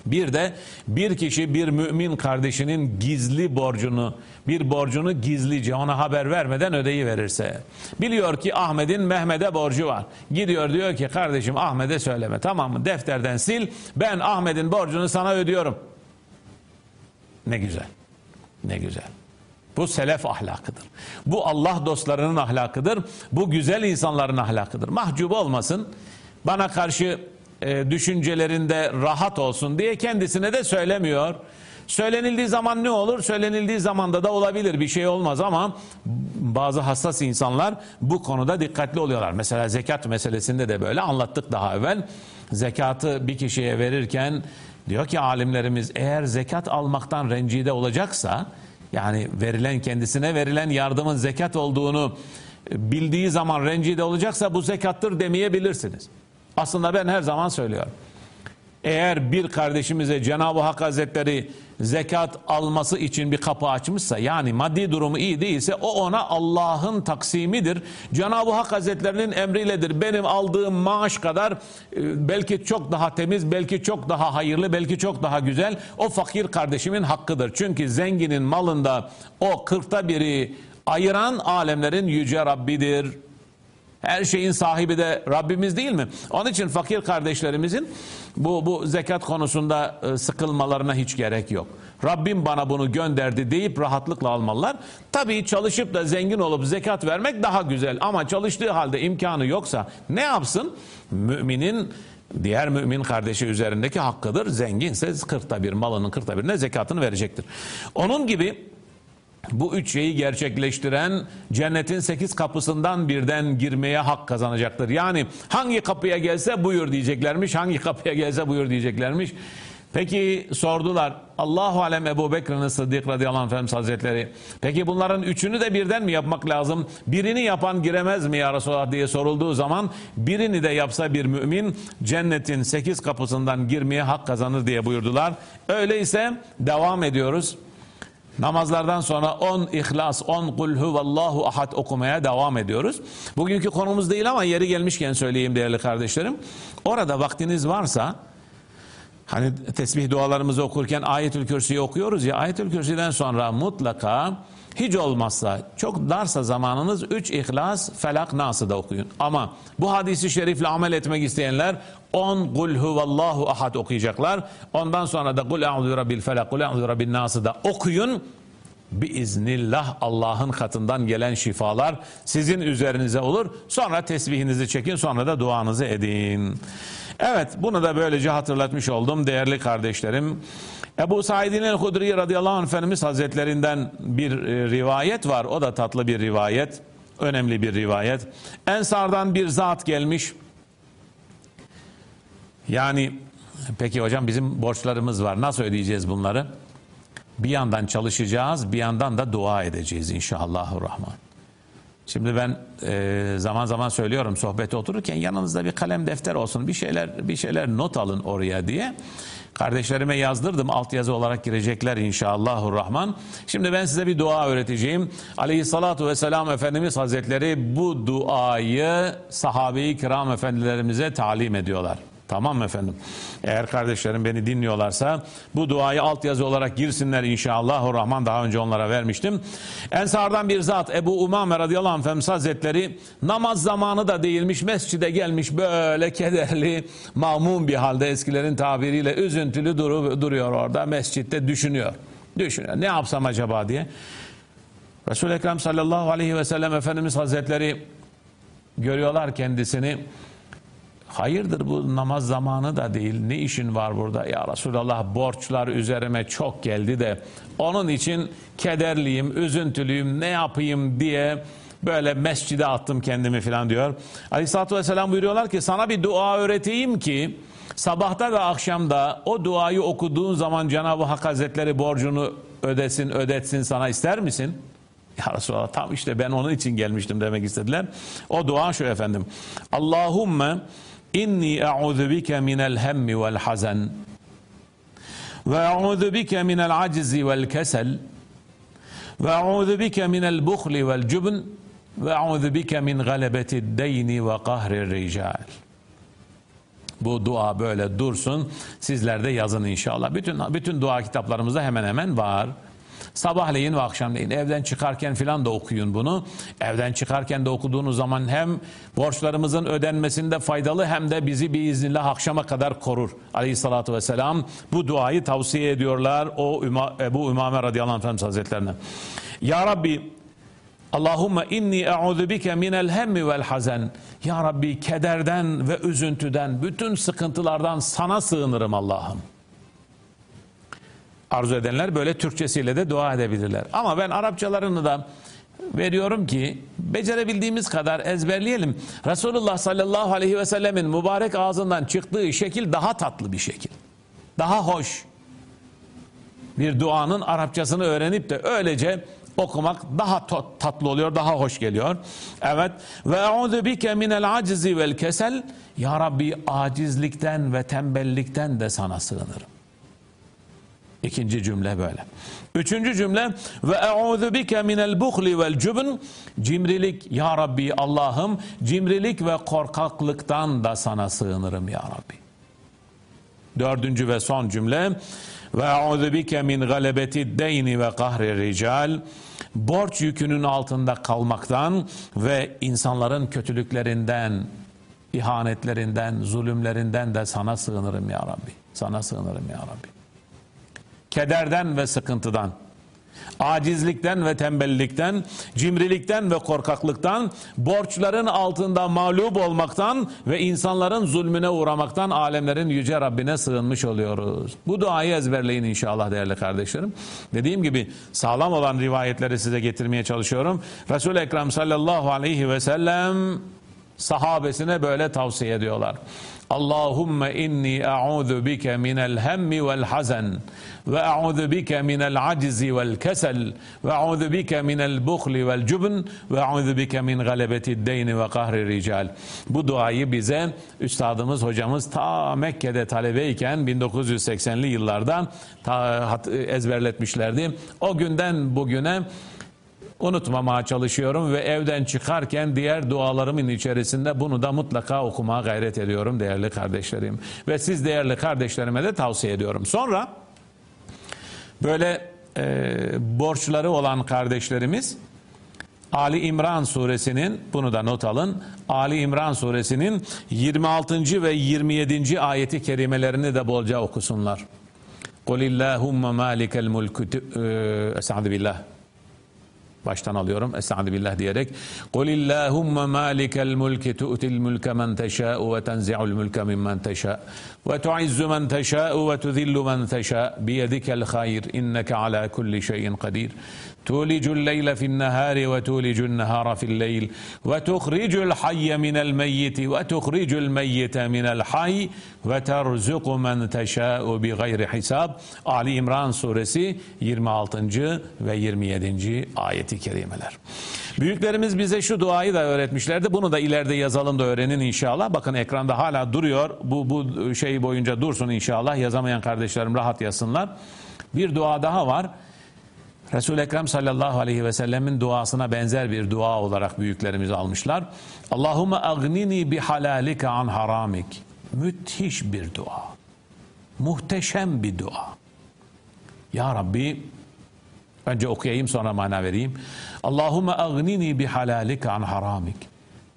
A: Bir de bir kişi bir mümin kardeşinin gizli borcunu, bir borcunu gizlice ona haber vermeden ödeyi verirse. Biliyor ki Ahmet'in Mehmet'e borcu var. Gidiyor diyor ki kardeşim Ahmet'e söyleme tamam mı defterden sil ben Ahmet'in borcunu sana ödüyorum. Ne güzel. Ne güzel. Bu selef ahlakıdır. Bu Allah dostlarının ahlakıdır. Bu güzel insanların ahlakıdır. Mahcup olmasın. Bana karşı e, düşüncelerinde rahat olsun diye kendisine de söylemiyor. Söylenildiği zaman ne olur? Söylenildiği zamanda da olabilir bir şey olmaz ama bazı hassas insanlar bu konuda dikkatli oluyorlar. Mesela zekat meselesinde de böyle anlattık daha evvel. Zekatı bir kişiye verirken diyor ki alimlerimiz eğer zekat almaktan rencide olacaksa yani verilen kendisine verilen yardımın zekat olduğunu bildiği zaman rencide olacaksa bu zekattır demeyebilirsiniz. Aslında ben her zaman söylüyorum. Eğer bir kardeşimize Cenab-ı Hak Hazretleri zekat alması için bir kapı açmışsa yani maddi durumu iyi değilse o ona Allah'ın taksimidir. Cenab-ı Hak Hazretlerinin emriyledir. Benim aldığım maaş kadar e, belki çok daha temiz, belki çok daha hayırlı, belki çok daha güzel o fakir kardeşimin hakkıdır. Çünkü zenginin malında o kırkta biri ayıran alemlerin yüce Rabbidir. Her şeyin sahibi de Rabbimiz değil mi? Onun için fakir kardeşlerimizin bu, bu zekat konusunda e, sıkılmalarına hiç gerek yok. Rabbim bana bunu gönderdi deyip rahatlıkla almalılar. Tabii çalışıp da zengin olup zekat vermek daha güzel ama çalıştığı halde imkanı yoksa ne yapsın? Müminin diğer mümin kardeşi üzerindeki hakkıdır. Zenginse kırkta bir malının kırkta birine zekatını verecektir. Onun gibi bu üç şeyi gerçekleştiren cennetin sekiz kapısından birden girmeye hak kazanacaktır. Yani hangi kapıya gelse buyur diyeceklermiş, hangi kapıya gelse buyur diyeceklermiş. Peki sordular Allahu alem Ebu Bekir'in Sıddık radıyallahu anh Efendimiz Hazretleri. Peki bunların üçünü de birden mi yapmak lazım? Birini yapan giremez mi ya Resulallah diye sorulduğu zaman birini de yapsa bir mümin cennetin sekiz kapısından girmeye hak kazanır diye buyurdular. Öyleyse devam ediyoruz. Namazlardan sonra 10 İhlas, 10 Kul Huvallahu Ahad okumaya devam ediyoruz. Bugünkü konumuz değil ama yeri gelmişken söyleyeyim değerli kardeşlerim. Orada vaktiniz varsa hani tesbih dualarımızı okurken Ayetül Kürsü'yü okuyoruz ya Ayetül Kürsü'den sonra mutlaka hiç olmazsa çok darsa zamanınız 3 İhlas, Felak, Nas'ı da okuyun. Ama bu hadisi şerifle amel etmek isteyenler 10 Kul huvallahu ahad okuyacaklar. Ondan sonra da Kul a'udhu rabbil felak, Kul a'udhu rabbin nas'ı da okuyun. Biiznillah Allah'ın katından gelen şifalar sizin üzerinize olur. Sonra tesbihinizi çekin sonra da duanızı edin. Evet bunu da böylece hatırlatmış oldum değerli kardeşlerim. Ebu Said'in el-Hudri radıyallahu anh Efendimiz Hazretlerinden bir e, rivayet var. O da tatlı bir rivayet. Önemli bir rivayet. Ensardan bir zat gelmiş. Yani peki hocam bizim borçlarımız var. Nasıl ödeyeceğiz bunları? Bir yandan çalışacağız, bir yandan da dua edeceğiz inşallahurrahman. Şimdi ben e, zaman zaman söylüyorum sohbete otururken yanınızda bir kalem defter olsun, bir şeyler bir şeyler not alın oraya diye. Kardeşlerime yazdırdım altyazı olarak girecekler inşallahurrahman. Şimdi ben size bir dua öğreteceğim. Aleyhissalatu vesselam Efendimiz Hazretleri bu duayı sahabe-i kiram efendilerimize talim ediyorlar. Tamam mı efendim? Eğer kardeşlerim beni dinliyorlarsa bu duayı altyazı olarak girsinler inşallah. Rahman daha önce onlara vermiştim. Ensardan bir zat Ebu Umame radıyallahu anh Efendimiz Hazretleri namaz zamanı da değilmiş mescide gelmiş böyle kederli mamum bir halde eskilerin tabiriyle üzüntülü duru, duruyor orada mescitte düşünüyor. Düşünüyor ne yapsam acaba diye. Resul-i Ekrem sallallahu aleyhi ve sellem Efendimiz Hazretleri görüyorlar kendisini Hayırdır bu namaz zamanı da değil. Ne işin var burada? Ya Resulallah borçlar üzerime çok geldi de onun için kederliyim, üzüntülüyüm, ne yapayım diye böyle mescide attım kendimi falan diyor. Aleyhisselatü Vesselam buyuruyorlar ki sana bir dua öğreteyim ki sabahta ve akşamda o duayı okuduğun zaman Cenab-ı Hak Hazretleri borcunu ödesin, ödetsin sana ister misin? Ya Resulallah tam işte ben onun için gelmiştim demek istediler. O dua şu efendim. Allahümme İnni a'udhu bike minel hemmi vel hazen ve a'udhu bike minel acizi vel kesel ve a'udhu bike minel buhli vel cubn ve a'udhu bike min galebeti deyni ve kahri rical. Bu dua böyle dursun. Sizler de yazın inşallah. Bütün bütün dua kitaplarımızda hemen hemen var. Sabahleyin ve akşamleyin evden çıkarken filan da okuyun bunu. Evden çıkarken de okuduğunuz zaman hem borçlarımızın ödenmesinde faydalı hem de bizi bir iznillah akşama kadar korur. Aleyhissalatü vesselam bu duayı tavsiye ediyorlar o Ebu Ümame radıyallahu anh Efendimiz Hazretlerine. Ya Rabbi Allahümme inni e'udhu bike minel hemmi vel hazen. Ya Rabbi kederden ve üzüntüden, bütün sıkıntılardan sana sığınırım Allah'ım. Arzu edenler böyle Türkçesiyle de dua edebilirler. Ama ben Arapçalarını da veriyorum ki becerebildiğimiz kadar ezberleyelim. Resulullah sallallahu aleyhi ve sellemin mübarek ağzından çıktığı şekil daha tatlı bir şekil. Daha hoş. Bir duanın Arapçasını öğrenip de öylece okumak daha tatlı oluyor, daha hoş geliyor. Evet. Ve eûzü bike minel acizi vel kesel. Ya Rabbi acizlikten ve tembellikten de sana sığınırım. İkinci cümle böyle. Üçüncü cümle ve eûzu bike minel buhli vel cubn cimrilik ya Rabbi Allah'ım cimrilik ve korkaklıktan da sana sığınırım ya Rabbi. Dördüncü ve son cümle ve eûzu bike min galebeti deyni ve kahri rical borç yükünün altında kalmaktan ve insanların kötülüklerinden, ihanetlerinden, zulümlerinden de sana sığınırım ya Rabbi. Sana sığınırım ya Rabbi kederden ve sıkıntıdan, acizlikten ve tembellikten, cimrilikten ve korkaklıktan, borçların altında mağlup olmaktan ve insanların zulmüne uğramaktan alemlerin yüce Rabbine sığınmış oluyoruz. Bu duayı ezberleyin inşallah değerli kardeşlerim. Dediğim gibi sağlam olan rivayetleri size getirmeye çalışıyorum. Resul-i Ekrem sallallahu aleyhi ve sellem sahabesine böyle tavsiye ediyorlar. Allahümme inni e'udhu bike minel hemmi vel hazen ve e'udhu bike minel acizi vel kesel ve e'udhu bike minel buhli vel cubn ve e'udhu bike min galebeti deyni ve kahri rical. Bu duayı bize üstadımız hocamız ta Mekke'de talebeyken 1980'li yıllardan ta, ezberletmişlerdi. O günden bugüne unutmamaya çalışıyorum ve evden çıkarken diğer dualarımın içerisinde bunu da mutlaka okumaya gayret ediyorum değerli kardeşlerim. Ve siz değerli kardeşlerime de tavsiye ediyorum. Sonra böyle e, borçları olan kardeşlerimiz Ali İmran suresinin bunu da not alın. Ali İmran suresinin 26. ve 27. ayeti kerimelerini de bolca okusunlar. İllahumma malikel mulku e, estağfirullah. Baştan alıyorum. Estaizu billah diyerek. Kul illahumma malikel mulki tu'til mulke men teşâ'u ve tenzi'ul mulke mimmen teşâ' ve tu'izzu men teşâ'u ve tuzillu men teşâ' biyedikel hayr inneke ala kulli şeyin kadir. تولج الليل في النهار وتولج النهار في الليل وتخرج الحي من الميت وتخرج الميت من الحي وترزق من تشاء بغير حساب Ali İmran suresi 26. ve 27. ayeti kerimeler. Büyüklerimiz bize şu duayı da öğretmişlerdi. Bunu da ileride yazalım da öğrenin inşallah. Bakın ekranda hala duruyor. Bu, bu şey boyunca dursun inşallah. Yazamayan kardeşlerim rahat yazsınlar. Bir dua daha var. Resul-i Ekrem sallallahu aleyhi ve sellemin duasına benzer bir dua olarak büyüklerimiz almışlar. Allahümme agnini bi halalike an haramik. Müthiş bir dua. Muhteşem bir dua. Ya Rabbi önce okuyayım sonra mana vereyim. Allahümme agnini bi halalike an haramik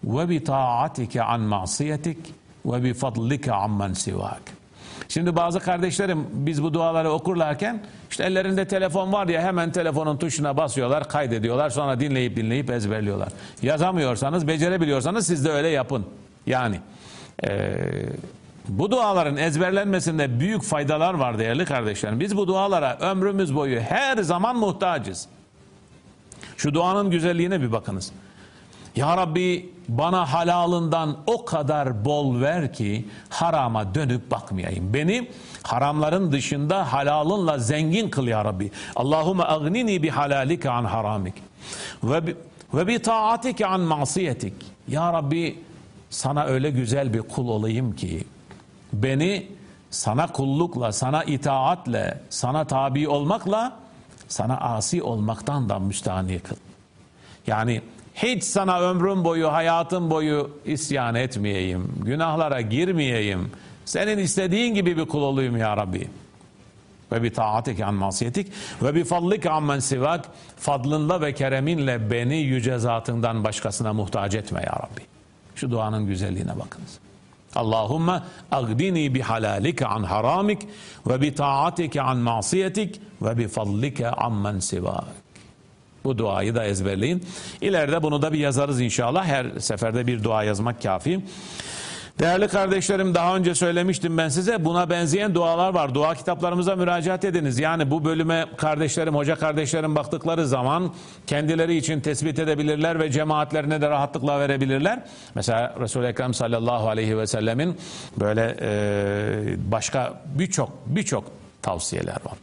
A: ve bi taatike an masiyetik ve bi fadlike ammen sivak. Şimdi bazı kardeşlerim biz bu duaları okurlarken işte ellerinde telefon var ya hemen telefonun tuşuna basıyorlar, kaydediyorlar. Sonra dinleyip dinleyip ezberliyorlar. Yazamıyorsanız, becerebiliyorsanız siz de öyle yapın. Yani e, bu duaların ezberlenmesinde büyük faydalar var değerli kardeşlerim. Biz bu dualara ömrümüz boyu her zaman muhtacız. Şu duanın güzelliğine bir bakınız. Ya Rabbi bana halalından o kadar bol ver ki harama dönüp bakmayayım. Beni haramların dışında halalınla zengin kıl ya Rabbi. Allahumme agnini bi halalike an haramik. Ve ve bi taatike an masiyetik. Ya Rabbi sana öyle güzel bir kul olayım ki beni sana kullukla, sana itaatle, sana tabi olmakla sana asi olmaktan da müstahni kıl. Yani hiç sana ömrüm boyu, hayatım boyu isyan etmeyeyim, günahlara girmeyeyim. Senin istediğin gibi bir kul olayım ya Rabbi. Ve bi taatike an masiyetik ve bi fadlike ammen sivak fadlınla ve kereminle beni yüce zatından başkasına muhtaç etme ya Rabbi. Şu duanın güzelliğine bakınız. Allahümme agdini bi halalike an haramik ve bi taatike an masiyetik ve bi fadlike ammen sivak. Bu duayı da ezberleyin. İleride bunu da bir yazarız inşallah. Her seferde bir dua yazmak kafi. Değerli kardeşlerim daha önce söylemiştim ben size buna benzeyen dualar var. Dua kitaplarımıza müracaat ediniz. Yani bu bölüme kardeşlerim, hoca kardeşlerim baktıkları zaman kendileri için tespit edebilirler ve cemaatlerine de rahatlıkla verebilirler. Mesela Resul-i Ekrem sallallahu aleyhi ve sellemin böyle e, başka birçok birçok tavsiyeler var.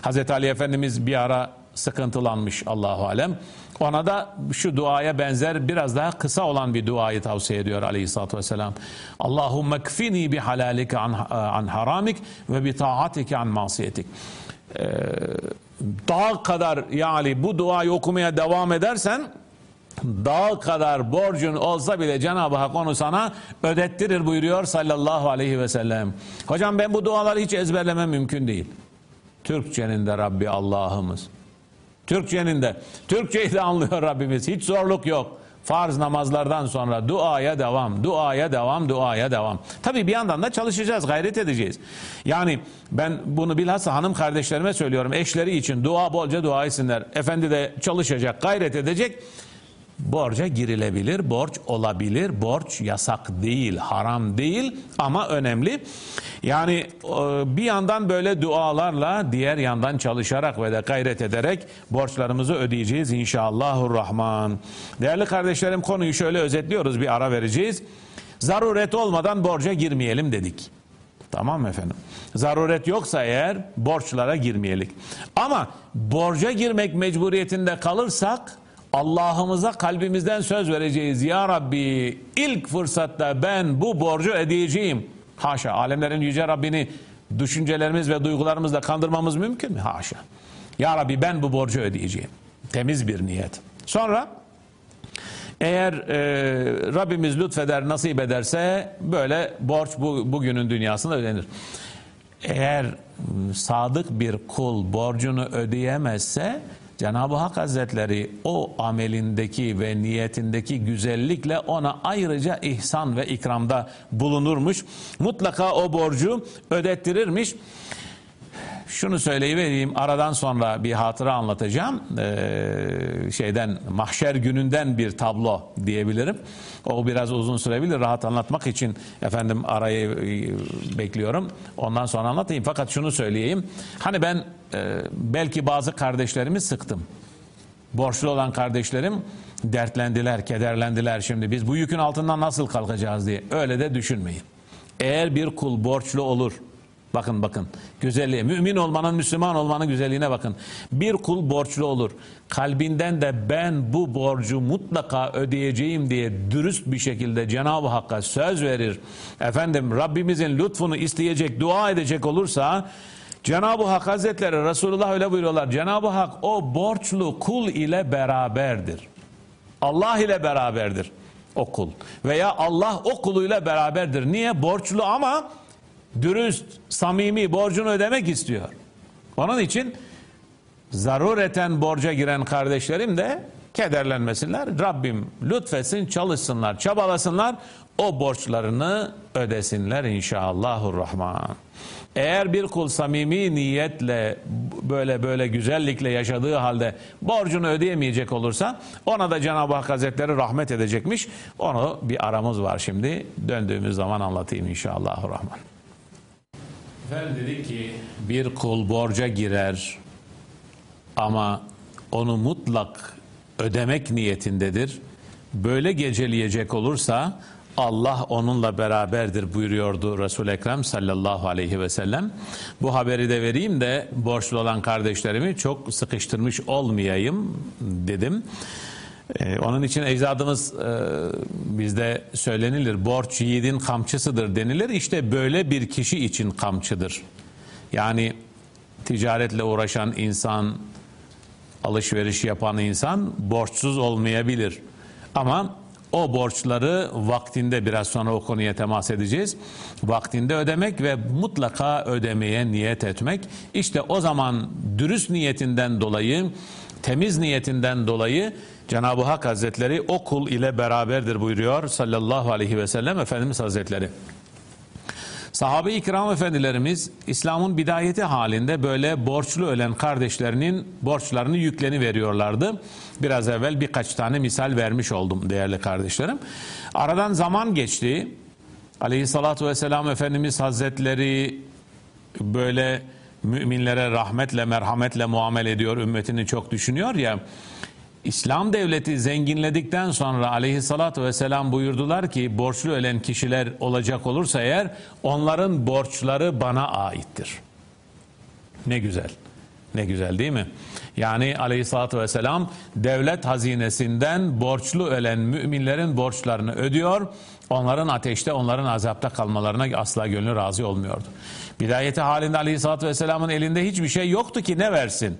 A: Hazreti Ali Efendimiz bir ara sıkıntılanmış Allahu alem. Ona da şu duaya benzer biraz daha kısa olan bir duayı tavsiye ediyor aleyhissalatü vesselam. Allahumme kfini bi halalike an, an haramik ve bi taatike an masiyetik. Ee, daha kadar yani bu duayı okumaya devam edersen dağ kadar borcun olsa bile Cenab-ı Hak onu sana ödettirir buyuruyor sallallahu aleyhi ve sellem. Hocam ben bu duaları hiç ezberlemem mümkün değil. Türkçenin de Rabbi Allah'ımız. Türkçenin de. Türkçeyi de anlıyor Rabbimiz. Hiç zorluk yok. Farz namazlardan sonra duaya devam, duaya devam, duaya devam. Tabii bir yandan da çalışacağız, gayret edeceğiz. Yani ben bunu bilhassa hanım kardeşlerime söylüyorum. Eşleri için dua bolca dua etsinler. Efendi de çalışacak, gayret edecek. Borca girilebilir, borç olabilir. Borç yasak değil, haram değil ama önemli. Yani bir yandan böyle dualarla, diğer yandan çalışarak ve de gayret ederek borçlarımızı ödeyeceğiz inşallahurrahman. Değerli kardeşlerim konuyu şöyle özetliyoruz, bir ara vereceğiz. Zaruret olmadan borca girmeyelim dedik. Tamam efendim? Zaruret yoksa eğer borçlara girmeyelim. Ama borca girmek mecburiyetinde kalırsak Allah'ımıza kalbimizden söz vereceğiz. Ya Rabbi ilk fırsatta ben bu borcu ödeyeceğim. Haşa alemlerin yüce Rabbini düşüncelerimiz ve duygularımızla kandırmamız mümkün mü? Haşa. Ya Rabbi ben bu borcu ödeyeceğim. Temiz bir niyet. Sonra eğer e, Rabbimiz lütfeder, nasip ederse böyle borç bu, bugünün dünyasında ödenir. Eğer sadık bir kul borcunu ödeyemezse Cenab-ı Hak Hazretleri o amelindeki ve niyetindeki güzellikle ona ayrıca ihsan ve ikramda bulunurmuş. Mutlaka o borcu ödettirirmiş. şunu söyleyivereyim aradan sonra bir hatıra anlatacağım. Ee, şeyden mahşer gününden bir tablo diyebilirim. O biraz uzun sürebilir rahat anlatmak için efendim arayı e, bekliyorum. Ondan sonra anlatayım. Fakat şunu söyleyeyim. Hani ben e, belki bazı kardeşlerimi sıktım borçlu olan kardeşlerim dertlendiler kederlendiler şimdi biz bu yükün altından nasıl kalkacağız diye öyle de düşünmeyin eğer bir kul borçlu olur Bakın bakın güzelliğe mümin olmanın Müslüman olmanın güzelliğine bakın. Bir kul borçlu olur. Kalbinden de ben bu borcu mutlaka ödeyeceğim diye dürüst bir şekilde Cenab-ı Hakk'a söz verir. Efendim Rabbimizin lütfunu isteyecek, dua edecek olursa Cenab-ı Hak Hazretleri Resulullah öyle buyuruyorlar. Cenab-ı Hak o borçlu kul ile beraberdir. Allah ile beraberdir o kul. Veya Allah o kuluyla beraberdir. Niye? Borçlu ama dürüst, samimi borcunu ödemek istiyor. Onun için zarureten borca giren kardeşlerim de kederlenmesinler. Rabbim lütfetsin, çalışsınlar, çabalasınlar. O borçlarını ödesinler inşallahurrahman. Eğer bir kul samimi niyetle böyle böyle güzellikle yaşadığı halde borcunu ödeyemeyecek olursa ona da Cenab-ı Hak Hazretleri rahmet edecekmiş. Onu bir aramız var şimdi. Döndüğümüz zaman anlatayım inşallahurrahman. Efendim dedi ki bir kul borca girer ama onu mutlak ödemek niyetindedir. Böyle geceleyecek olursa Allah onunla beraberdir buyuruyordu Resul Ekrem sallallahu aleyhi ve sellem. Bu haberi de vereyim de borçlu olan kardeşlerimi çok sıkıştırmış olmayayım dedim. Ee, onun için ecdadımız e, bizde söylenilir borç yiğidin kamçısıdır denilir. İşte böyle bir kişi için kamçıdır. Yani ticaretle uğraşan insan, alışveriş yapan insan borçsuz olmayabilir. Ama o borçları vaktinde biraz sonra o konuya temas edeceğiz. Vaktinde ödemek ve mutlaka ödemeye niyet etmek. İşte o zaman dürüst niyetinden dolayı, temiz niyetinden dolayı Cenab-ı Hak Hazretleri o kul ile beraberdir buyuruyor sallallahu aleyhi ve sellem Efendimiz Hazretleri. Sahabe-i kiram efendilerimiz İslam'ın bidayeti halinde böyle borçlu ölen kardeşlerinin borçlarını yükleni veriyorlardı. Biraz evvel birkaç tane misal vermiş oldum değerli kardeşlerim. Aradan zaman geçti. Aleyhissalatü vesselam Efendimiz Hazretleri böyle müminlere rahmetle merhametle muamele ediyor ümmetini çok düşünüyor ya İslam devleti zenginledikten sonra aleyhissalatü vesselam buyurdular ki borçlu ölen kişiler olacak olursa eğer onların borçları bana aittir. Ne güzel. Ne güzel değil mi? Yani aleyhissalatü vesselam devlet hazinesinden borçlu ölen müminlerin borçlarını ödüyor. Onların ateşte, onların azapta kalmalarına asla gönlü razı olmuyordu. Bidayeti halinde aleyhissalatü vesselamın elinde hiçbir şey yoktu ki ne versin?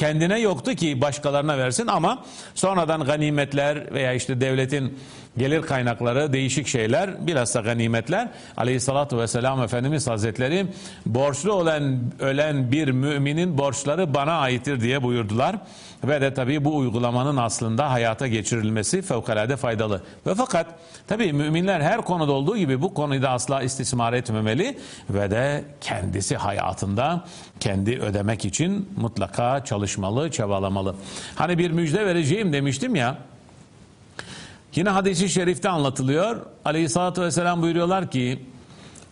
A: Kendine yoktu ki başkalarına versin ama sonradan ganimetler veya işte devletin gelir kaynakları değişik şeyler bilhassa ganimetler. Aleyhissalatü vesselam Efendimiz Hazretleri borçlu olan ölen bir müminin borçları bana aittir diye buyurdular. Ve de tabi bu uygulamanın aslında hayata geçirilmesi fevkalade faydalı. Ve fakat tabi müminler her konuda olduğu gibi bu konuda asla istismar etmemeli ve de kendisi hayatında kendi ödemek için mutlaka çalışmalı çabalamalı. Hani bir müjde vereceğim demiştim ya Yine hadisi şerifte anlatılıyor. Aleyhissalatü vesselam buyuruyorlar ki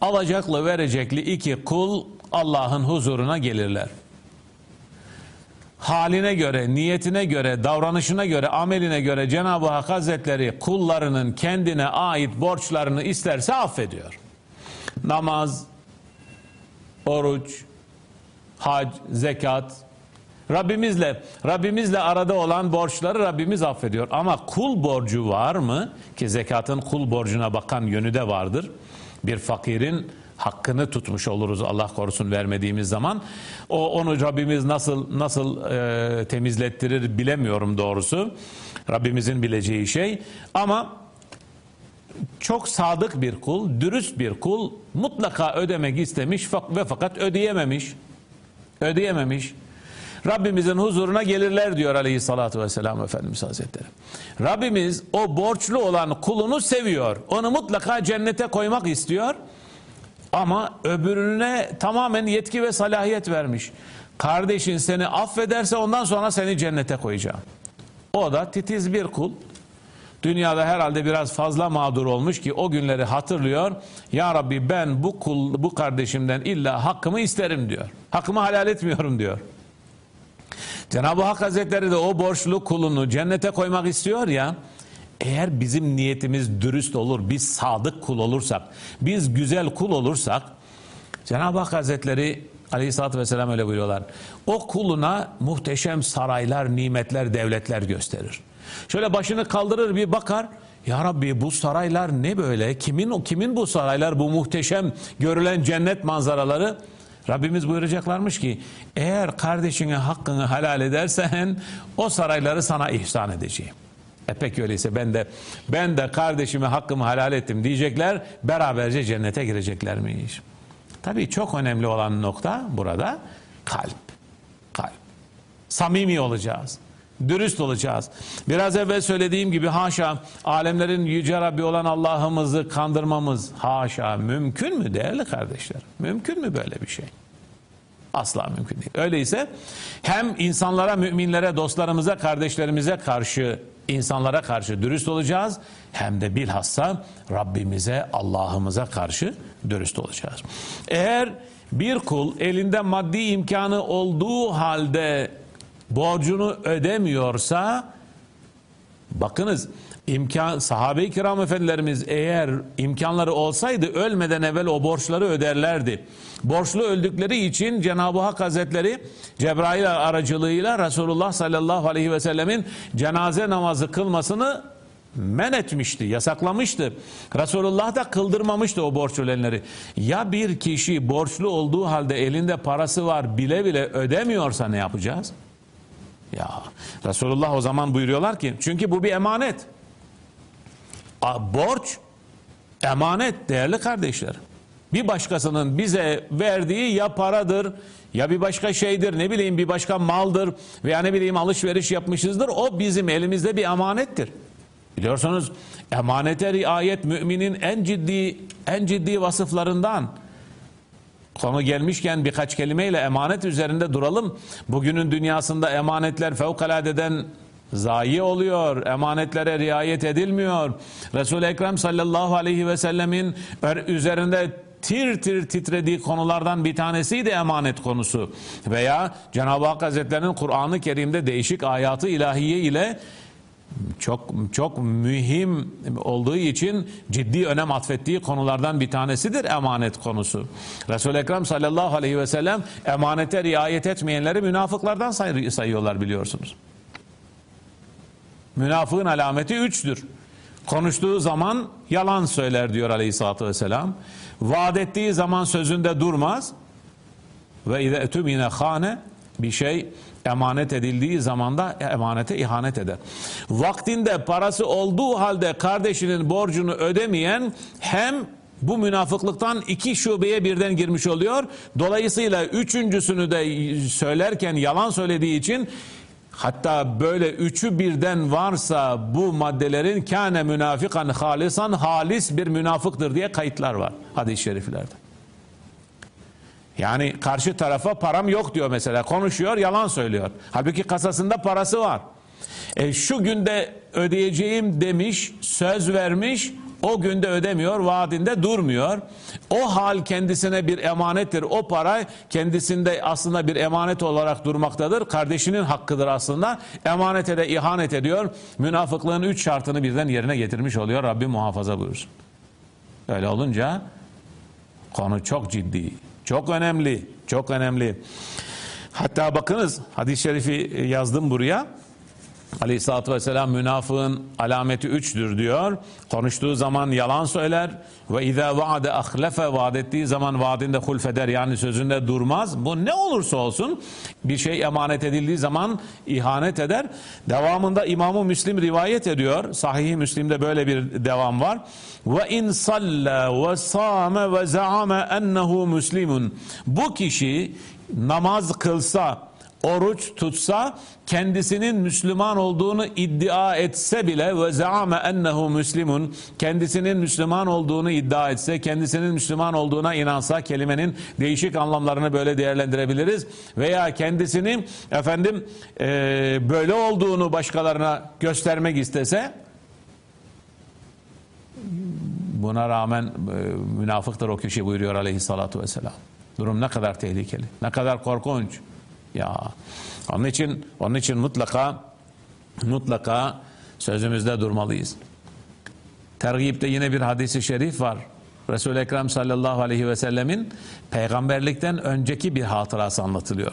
A: alacaklı verecekli iki kul Allah'ın huzuruna gelirler. Haline göre, niyetine göre, davranışına göre, ameline göre Cenab-ı Hak Hazretleri kullarının kendine ait borçlarını isterse affediyor. Namaz, oruç, hac, zekat, Rabbimizle Rabbimizle arada olan borçları Rabbimiz affediyor. Ama kul borcu var mı? Ki zekatın kul borcuna bakan yönü de vardır. Bir fakirin hakkını tutmuş oluruz Allah korusun vermediğimiz zaman. O onu Rabbimiz nasıl nasıl e, temizlettirir bilemiyorum doğrusu. Rabbimizin bileceği şey. Ama çok sadık bir kul, dürüst bir kul mutlaka ödemek istemiş ve fakat ödeyememiş. Ödeyememiş. Rabbimizin huzuruna gelirler diyor aleyhissalatü vesselam Efendimiz Hazretleri. Rabbimiz o borçlu olan kulunu seviyor. Onu mutlaka cennete koymak istiyor. Ama öbürüne tamamen yetki ve salahiyet vermiş. Kardeşin seni affederse ondan sonra seni cennete koyacağım. O da titiz bir kul. Dünyada herhalde biraz fazla mağdur olmuş ki o günleri hatırlıyor. Ya Rabbi ben bu kul bu kardeşimden illa hakkımı isterim diyor. Hakkımı helal etmiyorum diyor. Cenab-ı Hak Hazretleri de o borçlu kulunu cennete koymak istiyor ya. Eğer bizim niyetimiz dürüst olur, biz sadık kul olursak, biz güzel kul olursak Cenab-ı Hak Hazretleri Aleyhisselatü Vesselam öyle buyuruyorlar. O kuluna muhteşem saraylar, nimetler, devletler gösterir. Şöyle başını kaldırır bir bakar. Ya Rabbi bu saraylar ne böyle? Kimin kimin bu saraylar? Bu muhteşem görülen cennet manzaraları. Rabbimiz buyuracaklarmış ki eğer kardeşine hakkını helal edersen o sarayları sana ihsan edeceğim. E peki öyleyse ben de ben de kardeşime hakkımı helal ettim diyecekler. Beraberce cennete gireceklermiş. Tabii çok önemli olan nokta burada kalp. Kalp. Samimi olacağız. Dürüst olacağız. Biraz evvel söylediğim gibi haşa alemlerin yüce Rabbi olan Allah'ımızı kandırmamız haşa mümkün mü değerli kardeşler? Mümkün mü böyle bir şey? Asla mümkün değil. Öyleyse hem insanlara, müminlere, dostlarımıza, kardeşlerimize karşı, insanlara karşı dürüst olacağız. Hem de bilhassa Rabbimize, Allah'ımıza karşı dürüst olacağız. Eğer bir kul elinde maddi imkanı olduğu halde borcunu ödemiyorsa bakınız imkan sahabe-i kiram efendilerimiz eğer imkanları olsaydı ölmeden evvel o borçları öderlerdi. Borçlu öldükleri için Cenab-ı Hak Hazretleri Cebrail aracılığıyla Resulullah sallallahu aleyhi ve sellemin cenaze namazı kılmasını men etmişti, yasaklamıştı. Resulullah da kıldırmamıştı o borç ölenleri. Ya bir kişi borçlu olduğu halde elinde parası var bile bile ödemiyorsa ne yapacağız? Ya Resulullah o zaman buyuruyorlar ki çünkü bu bir emanet. A, borç emanet değerli kardeşler. Bir başkasının bize verdiği ya paradır ya bir başka şeydir ne bileyim bir başka maldır veya ne bileyim alışveriş yapmışızdır o bizim elimizde bir emanettir. Biliyorsunuz emanete riayet müminin en ciddi en ciddi vasıflarından. Konu gelmişken birkaç kelimeyle emanet üzerinde duralım. Bugünün dünyasında emanetler fevkaladeden zayi oluyor. Emanetlere riayet edilmiyor. Resul-i Ekrem sallallahu aleyhi ve sellemin üzerinde tir tir titrediği konulardan bir tanesiydi emanet konusu. Veya Cenab-ı Hak Hazretleri'nin Kur'an-ı Kerim'de değişik ayatı ilahiye ile çok çok mühim olduğu için ciddi önem atfettiği konulardan bir tanesidir emanet konusu. Resul Ekrem sallallahu aleyhi ve sellem emanete riayet etmeyenleri münafıklardan say sayıyorlar biliyorsunuz. Münafığın alameti üçtür. Konuştuğu zaman yalan söyler diyor aleyhissalatü vesselam. Vaat ettiği zaman sözünde durmaz. Ve izâ etümine hane bir şey emanet edildiği zaman da emanete ihanet eder. Vaktinde parası olduğu halde kardeşinin borcunu ödemeyen hem bu münafıklıktan iki şubeye birden girmiş oluyor. Dolayısıyla üçüncüsünü de söylerken yalan söylediği için hatta böyle üçü birden varsa bu maddelerin kâne münafikan halisan halis bir münafıktır diye kayıtlar var hadis-i şeriflerde. Yani karşı tarafa param yok diyor mesela. Konuşuyor, yalan söylüyor. Halbuki kasasında parası var. E, şu günde ödeyeceğim demiş, söz vermiş, o günde ödemiyor, vaadinde durmuyor. O hal kendisine bir emanettir. O para kendisinde aslında bir emanet olarak durmaktadır. Kardeşinin hakkıdır aslında. Emanete de ihanet ediyor. Münafıklığın üç şartını birden yerine getirmiş oluyor. Rabbim muhafaza buyursun. Öyle olunca konu çok ciddi. Çok önemli, çok önemli. Hatta bakınız hadis-i şerifi yazdım buraya. Aleyhisselatü Vesselam münafığın alameti üçtür diyor. Konuştuğu zaman yalan söyler ve izâ vaade ahlefe vaad ettiği zaman vaadinde hulfeder yani sözünde durmaz. Bu ne olursa olsun bir şey emanet edildiği zaman ihanet eder. Devamında İmam-ı Müslim rivayet ediyor. Sahih-i Müslim'de böyle bir devam var. Ve in salla ve sâme ve zaame ennehu muslimun. Bu kişi namaz kılsa oruç tutsa kendisinin Müslüman olduğunu iddia etse bile ve zaame ennehu müslimun kendisinin Müslüman olduğunu iddia etse kendisinin Müslüman olduğuna inansa kelimenin değişik anlamlarını böyle değerlendirebiliriz veya kendisini efendim e, böyle olduğunu başkalarına göstermek istese buna rağmen e, münafıktır o kişi buyuruyor aleyhissalatu vesselam. Durum ne kadar tehlikeli, ne kadar korkunç. Ya onun için onun için mutlaka mutlaka sözümüzde durmalıyız. Tergib'de yine bir hadisi şerif var. Resul-i Ekrem sallallahu aleyhi ve sellemin peygamberlikten önceki bir hatırası anlatılıyor.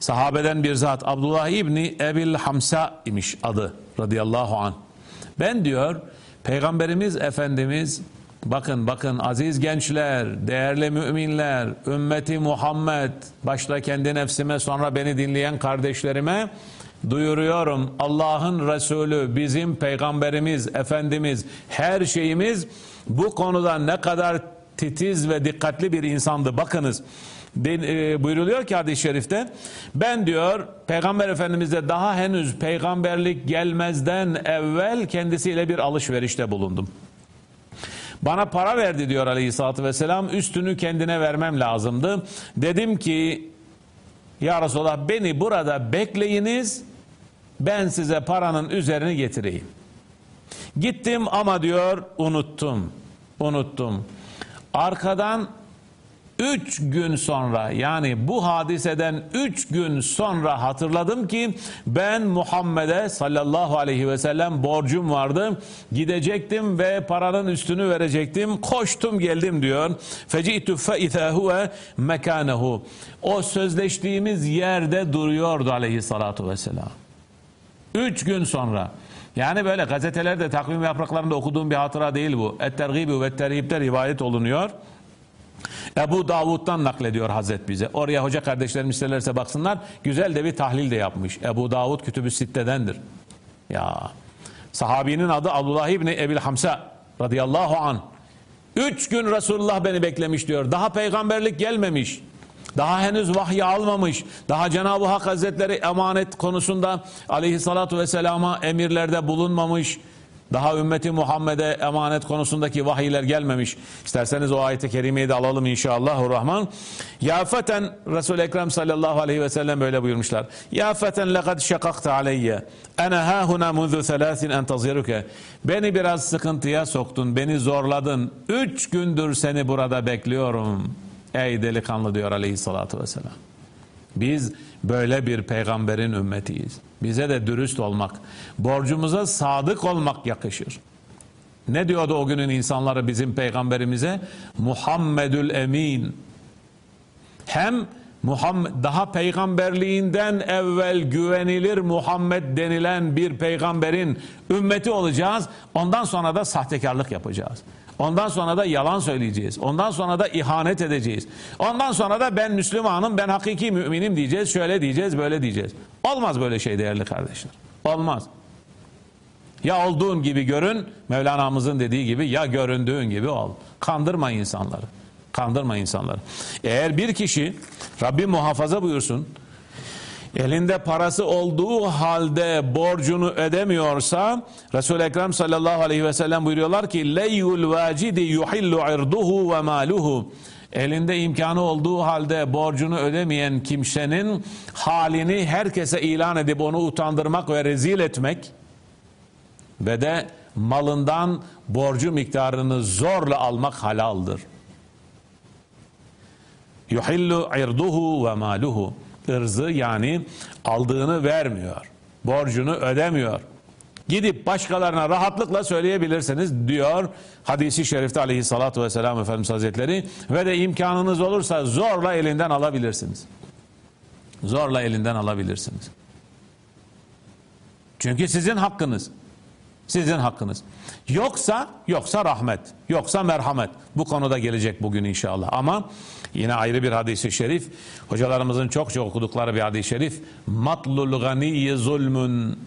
A: Sahabeden bir zat Abdullah İbni Ebil Hamsa imiş adı radıyallahu an. Ben diyor Peygamberimiz Efendimiz bakın bakın aziz gençler, değerli müminler, ümmeti Muhammed başta kendi nefsime sonra beni dinleyen kardeşlerime duyuruyorum Allah'ın Resulü bizim peygamberimiz efendimiz her şeyimiz bu konuda ne kadar titiz ve dikkatli bir insandı bakınız e, buyuruluyor ki hadis-i şerifte ben diyor peygamber efendimize daha henüz peygamberlik gelmezden evvel kendisiyle bir alışverişte bulundum. Bana para verdi diyor aleyhissalatü vesselam üstünü kendine vermem lazımdı. Dedim ki ya Resulallah beni burada bekleyiniz ben size paranın üzerini getireyim. Gittim ama diyor unuttum. Unuttum. Arkadan Üç gün sonra yani bu hadiseden üç gün sonra hatırladım ki ben Muhammed'e sallallahu aleyhi ve sellem borcum vardı. Gidecektim ve paranın üstünü verecektim. Koştum geldim diyor. Feci'tu fe huve mekanehu. O sözleştiğimiz yerde duruyordu aleyhissalatu vesselam. Üç gün sonra. Yani böyle gazetelerde takvim yapraklarında okuduğum bir hatıra değil bu. Et-tergibi ve terhibde rivayet olunuyor. Ebu Davud'dan naklediyor Hazret bize. Oraya hoca kardeşlerim isterlerse baksınlar. Güzel de bir tahlil de yapmış. Ebu Davud Kütüb-ü Sitte'dendir. Ya. Sahabinin adı Abdullah İbni Ebil Hamsa radıyallahu an. Üç gün Resulullah beni beklemiş diyor. Daha peygamberlik gelmemiş. Daha henüz vahiy almamış. Daha Cenab-ı Hak Hazretleri emanet konusunda aleyhissalatu vesselama emirlerde bulunmamış. Daha ümmeti Muhammed'e emanet konusundaki vahiyler gelmemiş. İsterseniz o ayeti kerimeyi de alalım inşallah. Rahman. Ya feten Resul Ekrem sallallahu aleyhi ve sellem böyle buyurmuşlar. Ya feten lekad şakakta aleyye. Ana ha huna munzu thalathin entaziruke. Beni biraz sıkıntıya soktun, beni zorladın. Üç gündür seni burada bekliyorum. Ey delikanlı diyor aleyhissalatu vesselam. Biz böyle bir peygamberin ümmetiyiz. Bize de dürüst olmak, borcumuza sadık olmak yakışır. Ne diyordu o günün insanları bizim peygamberimize? Muhammedül Emin. Hem Muhammed, daha peygamberliğinden evvel güvenilir Muhammed denilen bir peygamberin ümmeti olacağız. Ondan sonra da sahtekarlık yapacağız. Ondan sonra da yalan söyleyeceğiz. Ondan sonra da ihanet edeceğiz. Ondan sonra da ben Müslümanım, ben hakiki müminim diyeceğiz. Şöyle diyeceğiz, böyle diyeceğiz. Olmaz böyle şey değerli kardeşler. Olmaz. Ya olduğun gibi görün, Mevlana'mızın dediği gibi ya göründüğün gibi ol. Kandırma insanları. Kandırma insanları. Eğer bir kişi, Rabbim muhafaza buyursun, elinde parası olduğu halde borcunu ödemiyorsa Resul Ekrem sallallahu aleyhi ve sellem buyuruyorlar ki leyul vacidi yuhillu irduhu ve maluhu elinde imkanı olduğu halde borcunu ödemeyen kimsenin halini herkese ilan edip onu utandırmak ve rezil etmek ve de malından borcu miktarını zorla almak halaldır. Yuhillu irduhu ve maluhu ırzı yani aldığını vermiyor. Borcunu ödemiyor. Gidip başkalarına rahatlıkla söyleyebilirsiniz diyor hadisi şerifte aleyhissalatü vesselam Efendimiz Hazretleri ve de imkanınız olursa zorla elinden alabilirsiniz. Zorla elinden alabilirsiniz. Çünkü sizin hakkınız. Sizin hakkınız. Yoksa yoksa rahmet, yoksa merhamet. Bu konuda gelecek bugün inşallah. Ama yine ayrı bir hadisi şerif. Hocalarımızın çok çok okudukları bir hadis-i şerif. Matlul ganiyyi zulmün.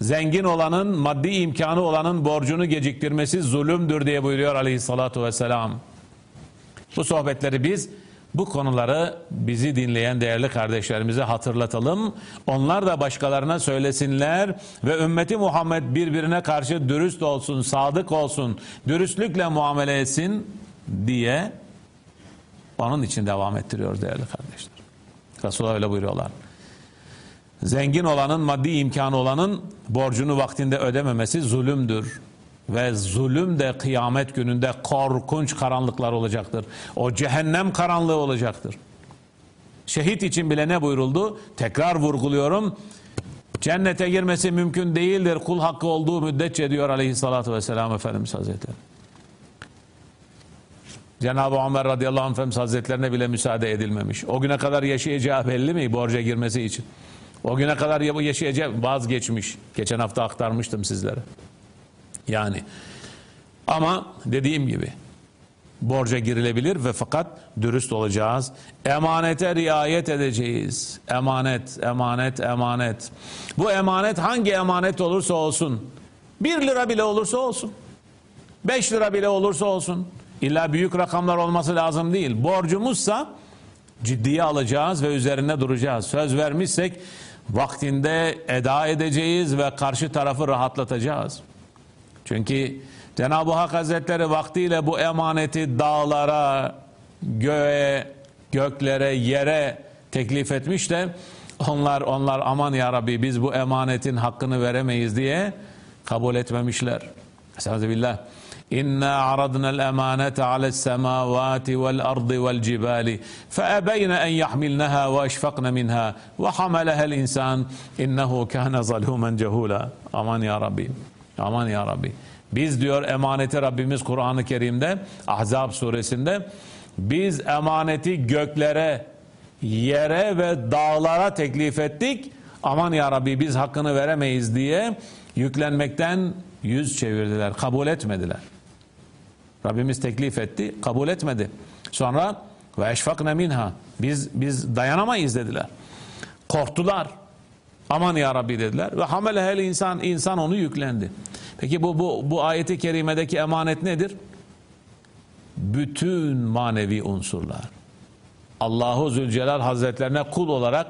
A: Zengin olanın, maddi imkanı olanın borcunu geciktirmesi zulümdür diye buyuruyor aleyhissalatu vesselam. Bu sohbetleri biz Bu konuları bizi dinleyen değerli kardeşlerimize hatırlatalım. Onlar da başkalarına söylesinler ve ümmeti Muhammed birbirine karşı dürüst olsun, sadık olsun, dürüstlükle muamele etsin diye onun için devam ettiriyoruz değerli kardeşler. Resulullah öyle buyuruyorlar. Zengin olanın, maddi imkanı olanın borcunu vaktinde ödememesi zulümdür. Ve zulüm de kıyamet gününde korkunç karanlıklar olacaktır. O cehennem karanlığı olacaktır. Şehit için bile ne buyuruldu? Tekrar vurguluyorum. Cennete girmesi mümkün değildir kul hakkı olduğu müddetçe diyor aleyhissalatü vesselam Efendimiz Hazretleri. Cenab-ı Ömer radıyallahu anh Efendimiz Hazretlerine bile müsaade edilmemiş. O güne kadar yaşayacağı belli mi borca girmesi için? O güne kadar yaşayacağı vazgeçmiş. Geçen hafta aktarmıştım sizlere. Yani ama dediğim gibi borca girilebilir ve fakat dürüst olacağız. Emanete riayet edeceğiz. Emanet, emanet, emanet. Bu emanet hangi emanet olursa olsun. Bir lira bile olursa olsun. Beş lira bile olursa olsun. İlla büyük rakamlar olması lazım değil. Borcumuzsa ciddiye alacağız ve üzerinde duracağız. Söz vermişsek vaktinde eda edeceğiz ve karşı tarafı rahatlatacağız. Çünkü Cenab-ı Hak Hazretleri vaktiyle bu emaneti dağlara, göğe, göklere, yere teklif etmiş de onlar onlar aman ya Rabbi biz bu emanetin hakkını veremeyiz diye kabul etmemişler. Estağfirullah. İnna aradna el-emanete ale's-semavati vel-ardı vel-cibali feebeyne en yahmilnaha ve eşfakna minha ve hamalaha el-insan innehu kana zalumen cehula. Aman ya Rabbi. Aman ya Rabbi. Biz diyor emaneti Rabbimiz Kur'an-ı Kerim'de Ahzab suresinde biz emaneti göklere, yere ve dağlara teklif ettik. Aman ya Rabbi biz hakkını veremeyiz diye yüklenmekten yüz çevirdiler. Kabul etmediler. Rabbimiz teklif etti, kabul etmedi. Sonra ve eşfakne minha. Biz biz dayanamayız dediler. Korktular. Aman ya Rabbi dediler ve hamelehel insan insan onu yüklendi. Peki bu bu bu ayeti kerimedeki emanet nedir? Bütün manevi unsurlar. Allahu Zülcelal Hazretlerine kul olarak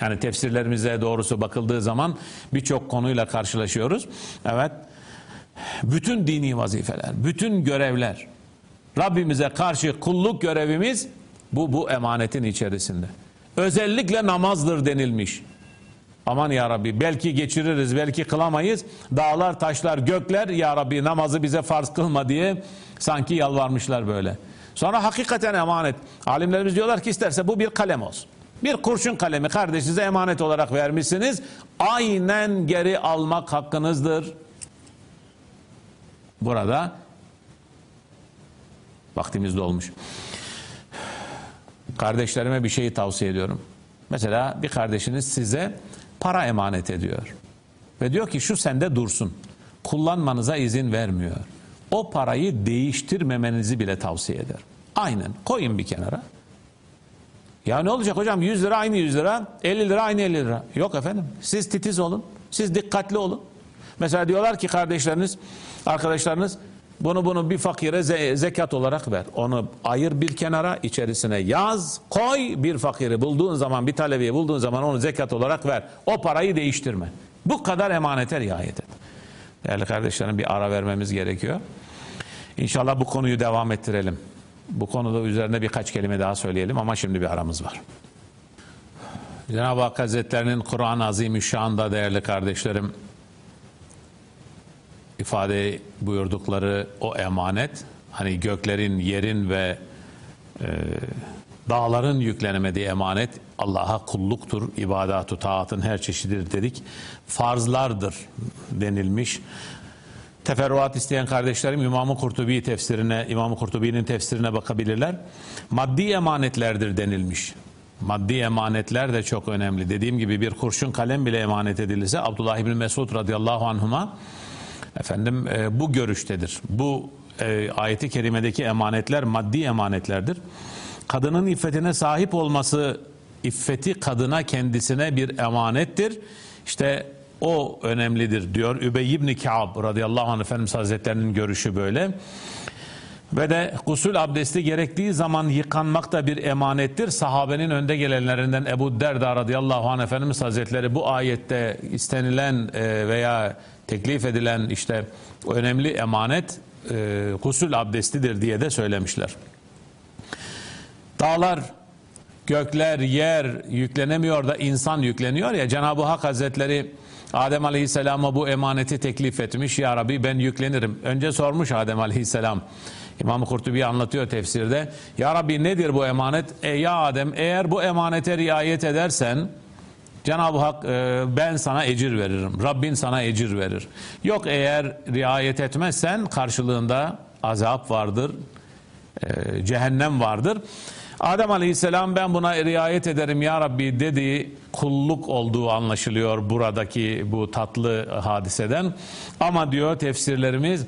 A: yani tefsirlerimize doğrusu bakıldığı zaman birçok konuyla karşılaşıyoruz. Evet. Bütün dini vazifeler, bütün görevler Rabbimize karşı kulluk görevimiz bu bu emanetin içerisinde. Özellikle namazdır denilmiş. Aman ya Rabbi belki geçiririz belki kılamayız. Dağlar taşlar gökler ya Rabbi namazı bize farz kılma diye sanki yalvarmışlar böyle. Sonra hakikaten emanet. Alimlerimiz diyorlar ki isterse bu bir kalem olsun. Bir kurşun kalemi kardeşinize emanet olarak vermişsiniz. Aynen geri almak hakkınızdır. Burada vaktimiz dolmuş. Kardeşlerime bir şeyi tavsiye ediyorum. Mesela bir kardeşiniz size para emanet ediyor. Ve diyor ki şu sende dursun. Kullanmanıza izin vermiyor. O parayı değiştirmemenizi bile tavsiye eder. Aynen koyun bir kenara. Ya ne olacak hocam 100 lira aynı 100 lira 50 lira aynı 50 lira. Yok efendim siz titiz olun. Siz dikkatli olun. Mesela diyorlar ki kardeşleriniz arkadaşlarınız bunu bunu bir fakire ze zekat olarak ver. Onu ayır bir kenara içerisine yaz koy bir fakiri bulduğun zaman bir talebeyi bulduğun zaman onu zekat olarak ver. O parayı değiştirme. Bu kadar emanete riayet et. Değerli kardeşlerim bir ara vermemiz gerekiyor. İnşallah bu konuyu devam ettirelim. Bu konuda üzerine birkaç kelime daha söyleyelim ama şimdi bir aramız var. Cenab-ı Hak Hazretlerinin Kur'an-ı Azimüşşan'da değerli kardeşlerim ifade buyurdukları o emanet hani göklerin, yerin ve e, dağların yüklenemediği emanet Allah'a kulluktur, ibadatu taatın her çeşididir dedik. Farzlardır denilmiş. Teferruat isteyen kardeşlerim İmam-ı Kurtubi tefsirine, İmam-ı Kurtubi'nin tefsirine bakabilirler. Maddi emanetlerdir denilmiş. Maddi emanetler de çok önemli. Dediğim gibi bir kurşun kalem bile emanet edilirse Abdullah İbni Mesud radıyallahu anhuma efendim e, bu görüştedir. Bu e, ayeti kerimedeki emanetler maddi emanetlerdir. Kadının iffetine sahip olması iffeti kadına kendisine bir emanettir. İşte o önemlidir diyor Übey ibn Ka'b radıyallahu anh Efendimiz Hazretlerinin görüşü böyle. Ve de gusül abdesti gerektiği zaman yıkanmak da bir emanettir. Sahabenin önde gelenlerinden Ebu Derda radıyallahu anh Efendimiz Hazretleri bu ayette istenilen e, veya teklif edilen işte önemli emanet e, gusül abdestidir diye de söylemişler. Dağlar, gökler, yer yüklenemiyor da insan yükleniyor ya Cenab-ı Hak Hazretleri Adem Aleyhisselam'a bu emaneti teklif etmiş. Ya Rabbi ben yüklenirim. Önce sormuş Adem Aleyhisselam. İmam Kurtubi anlatıyor tefsirde. Ya Rabbi nedir bu emanet? E ya Adem eğer bu emanete riayet edersen Cenab-ı Hak e, ben sana ecir veririm. Rabbin sana ecir verir. Yok eğer riayet etmezsen karşılığında azap vardır. E, cehennem vardır. Adem Aleyhisselam ben buna riayet ederim ya Rabbi dediği kulluk olduğu anlaşılıyor buradaki bu tatlı hadiseden. Ama diyor tefsirlerimiz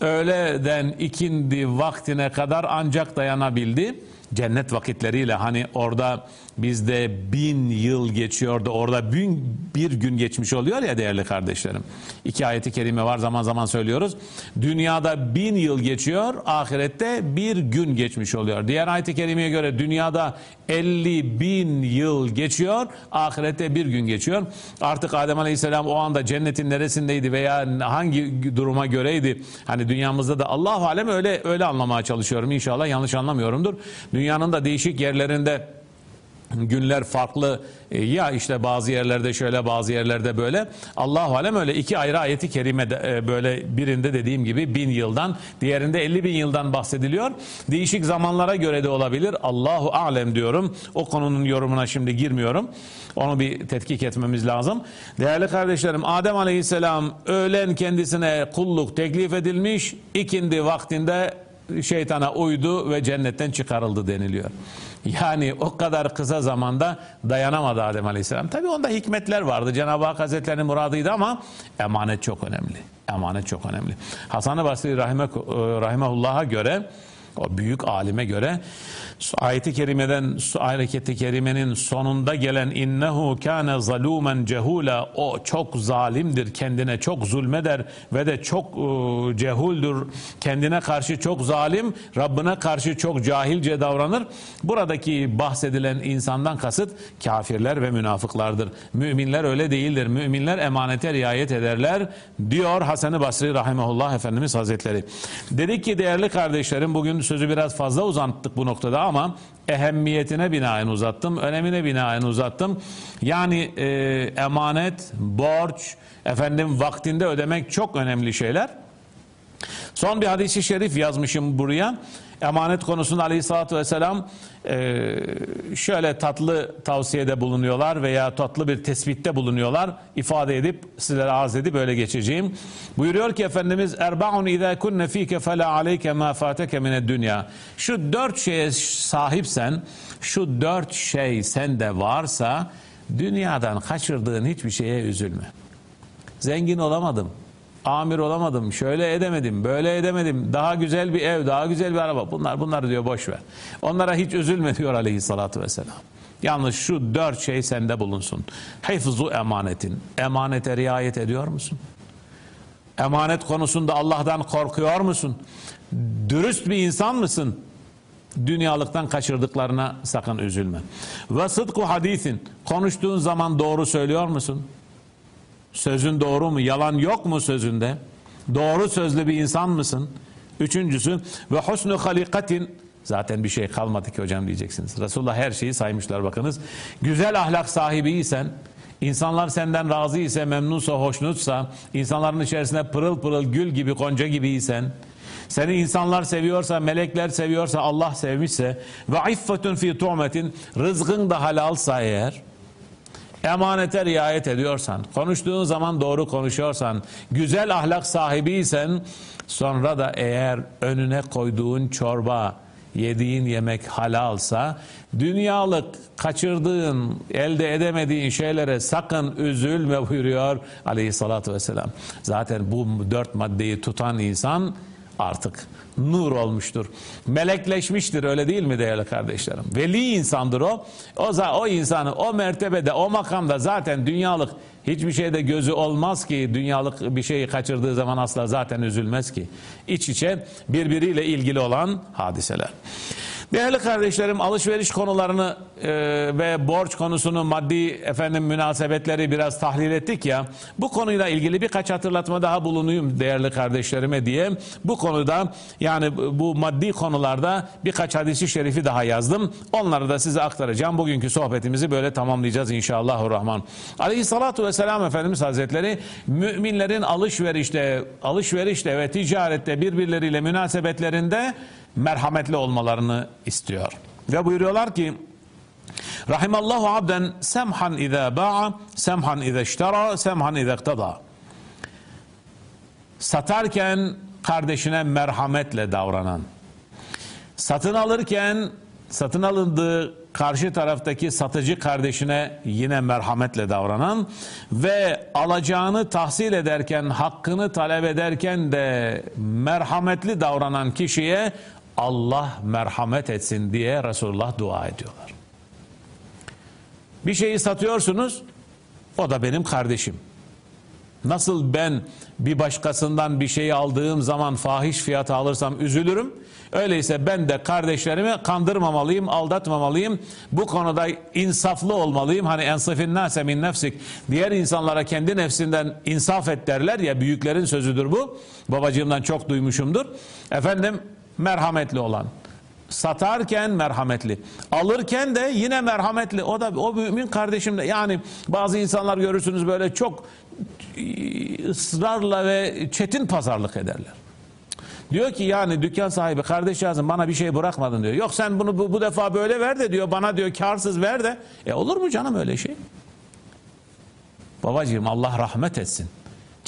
A: öğleden ikindi vaktine kadar ancak dayanabildi. Cennet vakitleriyle hani orada bizde bin yıl geçiyordu orada bin, bir gün geçmiş oluyor ya değerli kardeşlerim. İki ayeti kerime var zaman zaman söylüyoruz. Dünyada bin yıl geçiyor ahirette bir gün geçmiş oluyor. Diğer ayeti kerimeye göre dünyada 50 bin yıl geçiyor ahirette bir gün geçiyor. Artık Adem Aleyhisselam o anda cennetin neresindeydi veya hangi duruma göreydi. Hani dünyamızda da Allahu Alem öyle öyle anlamaya çalışıyorum inşallah yanlış anlamıyorumdur. Dünyanın da değişik yerlerinde günler farklı. E, ya işte bazı yerlerde şöyle bazı yerlerde böyle. Allahu alem öyle iki ayrı ayeti kerime e, böyle birinde dediğim gibi bin yıldan diğerinde 50 bin yıldan bahsediliyor. Değişik zamanlara göre de olabilir. Allahu alem diyorum. O konunun yorumuna şimdi girmiyorum. Onu bir tetkik etmemiz lazım. Değerli kardeşlerim Adem aleyhisselam öğlen kendisine kulluk teklif edilmiş. İkindi vaktinde şeytana uydu ve cennetten çıkarıldı deniliyor. Yani o kadar kısa zamanda dayanamadı Adem Aleyhisselam. Tabi onda hikmetler vardı. Cenab-ı Hak Hazretleri'nin muradıydı ama emanet çok önemli. Emanet çok önemli. Hasan-ı Basri Rahime, Rahimehullah'a göre o büyük alime göre ayeti kerimeden ayeti kerimenin sonunda gelen innehu kâne zalumen cehula o çok zalimdir kendine çok zulmeder ve de çok e, cehuldür kendine karşı çok zalim Rabbine karşı çok cahilce davranır. Buradaki bahsedilen insandan kasıt kafirler ve münafıklardır. Müminler öyle değildir. Müminler emanete riayet ederler diyor Hasan-ı Basri Rahimahullah Efendimiz Hazretleri. Dedik ki değerli kardeşlerim bugün sözü biraz fazla uzattık bu noktada ama ehemmiyetine binaen uzattım, önemine binaen uzattım. Yani e, emanet, borç, efendim vaktinde ödemek çok önemli şeyler. Son bir hadisi şerif yazmışım buraya. Emanet konusunda aleyhissalatü vesselam e, şöyle tatlı tavsiyede bulunuyorlar veya tatlı bir tespitte bulunuyorlar. ifade edip sizlere arz edip böyle geçeceğim. Buyuruyor ki Efendimiz Erbaun izâ kunne fîke felâ aleyke mâ fâteke mined dünya. Şu dört şeye sahipsen, şu dört şey sende varsa dünyadan kaçırdığın hiçbir şeye üzülme. Zengin olamadım amir olamadım, şöyle edemedim, böyle edemedim, daha güzel bir ev, daha güzel bir araba. Bunlar bunlar diyor boş ver. Onlara hiç üzülme diyor aleyhissalatü vesselam. Yalnız şu dört şey sende bulunsun. Hifzu emanetin. Emanete riayet ediyor musun? Emanet konusunda Allah'tan korkuyor musun? Dürüst bir insan mısın? Dünyalıktan kaçırdıklarına sakın üzülme. Ve sıdku hadisin. Konuştuğun zaman doğru söylüyor musun? Sözün doğru mu? Yalan yok mu sözünde? Doğru sözlü bir insan mısın? Üçüncüsü ve husnu halikatin zaten bir şey kalmadı ki hocam diyeceksiniz. Resulullah her şeyi saymışlar bakınız. Güzel ahlak sahibiysen, insanlar senden razı ise, memnunsa, hoşnutsa, insanların içerisinde pırıl pırıl gül gibi, gonca gibiysen, seni insanlar seviyorsa, melekler seviyorsa, Allah sevmişse ve iffetun fi tu'metin rızkın da halalsa eğer emanete riayet ediyorsan, konuştuğun zaman doğru konuşuyorsan, güzel ahlak sahibiysen, sonra da eğer önüne koyduğun çorba, yediğin yemek halalsa, dünyalık kaçırdığın, elde edemediğin şeylere sakın üzülme buyuruyor aleyhissalatü vesselam. Zaten bu dört maddeyi tutan insan, artık nur olmuştur. Melekleşmiştir öyle değil mi değerli kardeşlerim? Veli insandır o. O, o insanı o mertebede o makamda zaten dünyalık hiçbir şeyde gözü olmaz ki dünyalık bir şeyi kaçırdığı zaman asla zaten üzülmez ki. İç içe birbiriyle ilgili olan hadiseler. Değerli kardeşlerim alışveriş konularını e, ve borç konusunu maddi efendim münasebetleri biraz tahlil ettik ya. Bu konuyla ilgili birkaç hatırlatma daha bulunuyum değerli kardeşlerime diye. Bu konuda yani bu maddi konularda birkaç hadisi şerifi daha yazdım. Onları da size aktaracağım. Bugünkü sohbetimizi böyle tamamlayacağız inşallahurrahman. Aleyhissalatu vesselam Efendimiz Hazretleri müminlerin alışverişte, alışverişte ve ticarette birbirleriyle münasebetlerinde merhametli olmalarını istiyor. Ve buyuruyorlar ki Rahimallahu abden semhan iza ba'a, semhan iza iştara, semhan iza iktada. Satarken kardeşine merhametle davranan, satın alırken satın alındığı karşı taraftaki satıcı kardeşine yine merhametle davranan ve alacağını tahsil ederken, hakkını talep ederken de merhametli davranan kişiye Allah merhamet etsin diye Resulullah dua ediyorlar. Bir şeyi satıyorsunuz, o da benim kardeşim. Nasıl ben bir başkasından bir şeyi aldığım zaman fahiş fiyata alırsam üzülürüm. Öyleyse ben de kardeşlerimi kandırmamalıyım, aldatmamalıyım. Bu konuda insaflı olmalıyım. Hani ensafin nase min nefsik. Diğer insanlara kendi nefsinden insaf et derler ya büyüklerin sözüdür bu. Babacığımdan çok duymuşumdur. Efendim merhametli olan. Satarken merhametli. Alırken de yine merhametli. O da o mümin kardeşim de. Yani bazı insanlar görürsünüz böyle çok ısrarla ve çetin pazarlık ederler. Diyor ki yani dükkan sahibi kardeş yazın bana bir şey bırakmadın diyor. Yok sen bunu bu, bu defa böyle ver de diyor bana diyor karsız ver de. E olur mu canım öyle şey? Babacığım Allah rahmet etsin.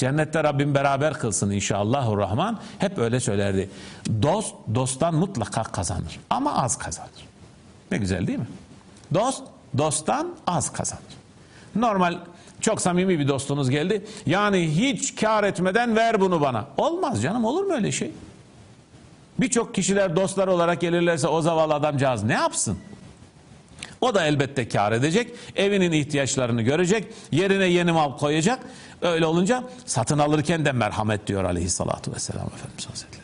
A: Cennette Rabbim beraber kılsın inşallahurrahman. Hep öyle söylerdi. Dost dosttan mutlaka kazanır. Ama az kazanır. Ne güzel değil mi? Dost dosttan az kazanır. Normal çok samimi bir dostunuz geldi. Yani hiç kar etmeden ver bunu bana. Olmaz canım olur mu öyle şey? Birçok kişiler dostlar olarak gelirlerse o zavallı adamcağız ne yapsın? O da elbette kar edecek. Evinin ihtiyaçlarını görecek. Yerine yeni mal koyacak. Öyle olunca satın alırken de merhamet diyor aleyhissalatu vesselam Efendimiz Hazretleri.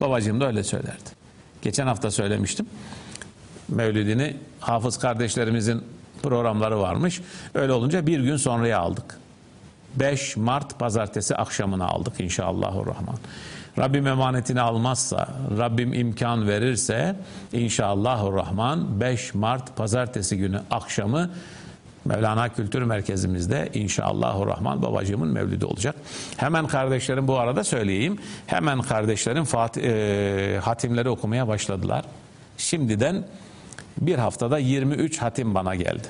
A: Babacığım da öyle söylerdi. Geçen hafta söylemiştim. Mevlidini hafız kardeşlerimizin programları varmış. Öyle olunca bir gün sonraya aldık. 5 Mart pazartesi akşamına aldık inşallahurrahman. Rabbim emanetini almazsa, Rabbim imkan verirse inşallahurrahman 5 Mart pazartesi günü akşamı Mevlana Kültür Merkezimizde inşallahurrahman babacığımın mevlidi olacak. Hemen kardeşlerim bu arada söyleyeyim. Hemen kardeşlerim Fatih, e, hatimleri okumaya başladılar. Şimdiden bir haftada 23 hatim bana geldi.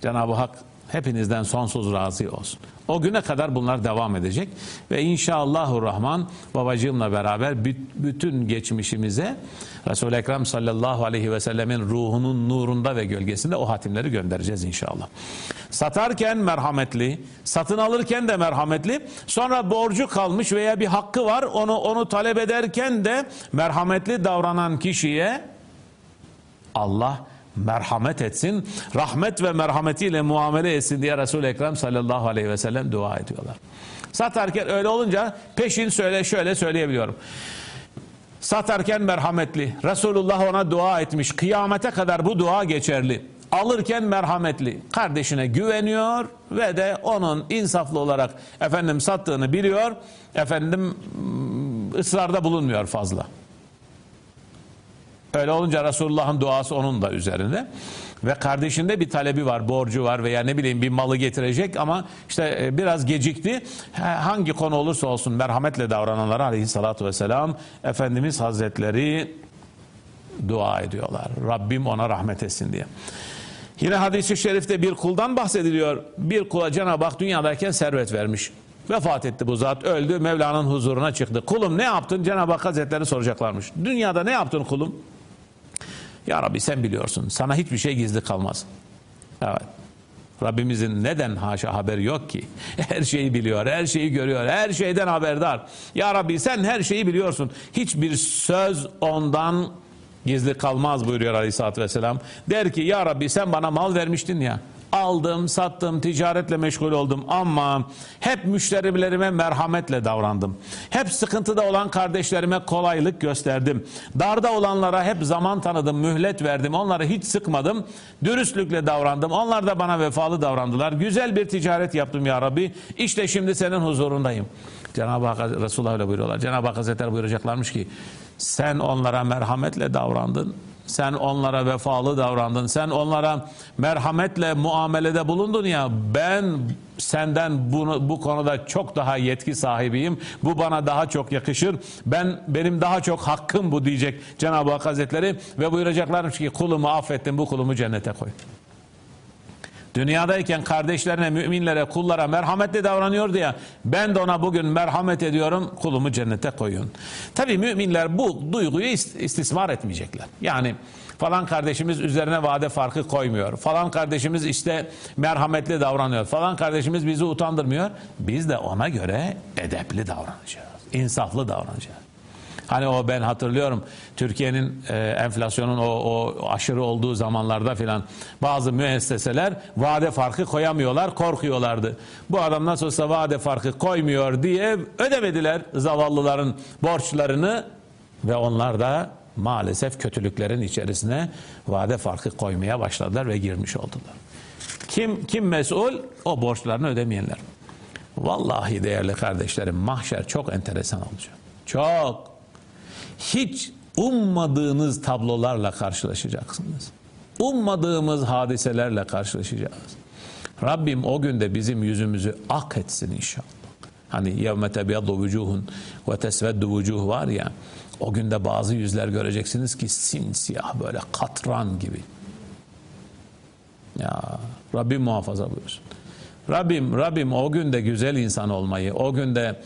A: Cenab-ı Hak hepinizden sonsuz razı olsun. O güne kadar bunlar devam edecek ve inşallahurrahman babacığımla beraber bütün geçmişimize Resul-i Ekrem sallallahu aleyhi ve sellemin ruhunun nurunda ve gölgesinde o hatimleri göndereceğiz inşallah. Satarken merhametli, satın alırken de merhametli, sonra borcu kalmış veya bir hakkı var onu onu talep ederken de merhametli davranan kişiye Allah merhamet etsin, rahmet ve merhametiyle muamele etsin diye Resul-i Ekrem sallallahu aleyhi ve sellem dua ediyorlar. Satarken öyle olunca peşin söyle şöyle söyleyebiliyorum. Satarken merhametli. Resulullah ona dua etmiş. Kıyamete kadar bu dua geçerli. Alırken merhametli. Kardeşine güveniyor ve de onun insaflı olarak efendim sattığını biliyor. Efendim ısrarda bulunmuyor fazla. Öyle olunca Resulullah'ın duası onun da üzerinde. Ve kardeşinde bir talebi var, borcu var veya ne bileyim bir malı getirecek ama işte biraz gecikti. Hangi konu olursa olsun merhametle davrananlara aleyhissalatü vesselam Efendimiz Hazretleri dua ediyorlar. Rabbim ona rahmet etsin diye. Yine hadisi şerifte bir kuldan bahsediliyor. Bir kula Cenab-ı Hak dünyadayken servet vermiş. Vefat etti bu zat öldü Mevla'nın huzuruna çıktı. Kulum ne yaptın? Cenab-ı Hak Hazretleri soracaklarmış. Dünyada ne yaptın kulum? Ya Rabbi sen biliyorsun. Sana hiçbir şey gizli kalmaz. Evet. Rabbimizin neden haşa haberi yok ki? Her şeyi biliyor, her şeyi görüyor, her şeyden haberdar. Ya Rabbi sen her şeyi biliyorsun. Hiçbir söz ondan gizli kalmaz buyuruyor Aleyhisselatü Vesselam. Der ki ya Rabbi sen bana mal vermiştin ya. Aldım, sattım, ticaretle meşgul oldum ama hep müşterilerime merhametle davrandım. Hep sıkıntıda olan kardeşlerime kolaylık gösterdim. Darda olanlara hep zaman tanıdım, mühlet verdim. Onları hiç sıkmadım. Dürüstlükle davrandım. Onlar da bana vefalı davrandılar. Güzel bir ticaret yaptım ya Rabbi. İşte şimdi senin huzurundayım. Cenab-ı Hak Resulullah öyle buyuruyorlar. Cenab-ı Hak Hazretleri buyuracaklarmış ki sen onlara merhametle davrandın. Sen onlara vefalı davrandın. Sen onlara merhametle muamelede bulundun ya. Ben senden bunu bu konuda çok daha yetki sahibiyim. Bu bana daha çok yakışır. Ben benim daha çok hakkım bu diyecek Cenab-ı Hak Hazretleri ve buyuracaklarmış ki kulumu affettim bu kulumu cennete koy. Dünyadayken kardeşlerine, müminlere, kullara merhametli davranıyordu ya. Ben de ona bugün merhamet ediyorum, kulumu cennete koyun. Tabi müminler bu duyguyu istismar etmeyecekler. Yani falan kardeşimiz üzerine vade farkı koymuyor. Falan kardeşimiz işte merhametli davranıyor. Falan kardeşimiz bizi utandırmıyor. Biz de ona göre edepli davranacağız. insaflı davranacağız. Hani o ben hatırlıyorum Türkiye'nin e, enflasyonun o, o aşırı olduğu zamanlarda filan bazı müesseseler vade farkı koyamıyorlar, korkuyorlardı. Bu adam nasıl olsa vade farkı koymuyor diye ödemediler zavallıların borçlarını ve onlar da maalesef kötülüklerin içerisine vade farkı koymaya başladılar ve girmiş oldular. Kim kim mesul? O borçlarını ödemeyenler. Vallahi değerli kardeşlerim mahşer çok enteresan olacak. Çok hiç ummadığınız tablolarla karşılaşacaksınız. Ummadığımız hadiselerle karşılaşacağız. Rabbim o günde bizim yüzümüzü ak etsin inşallah. Hani yevme tebyaddu vücuhun ve tesveddu vücuh var ya o günde bazı yüzler göreceksiniz ki simsiyah böyle katran gibi. Ya Rabbim muhafaza buyursun. Rabbim Rabbim o günde güzel insan olmayı, o günde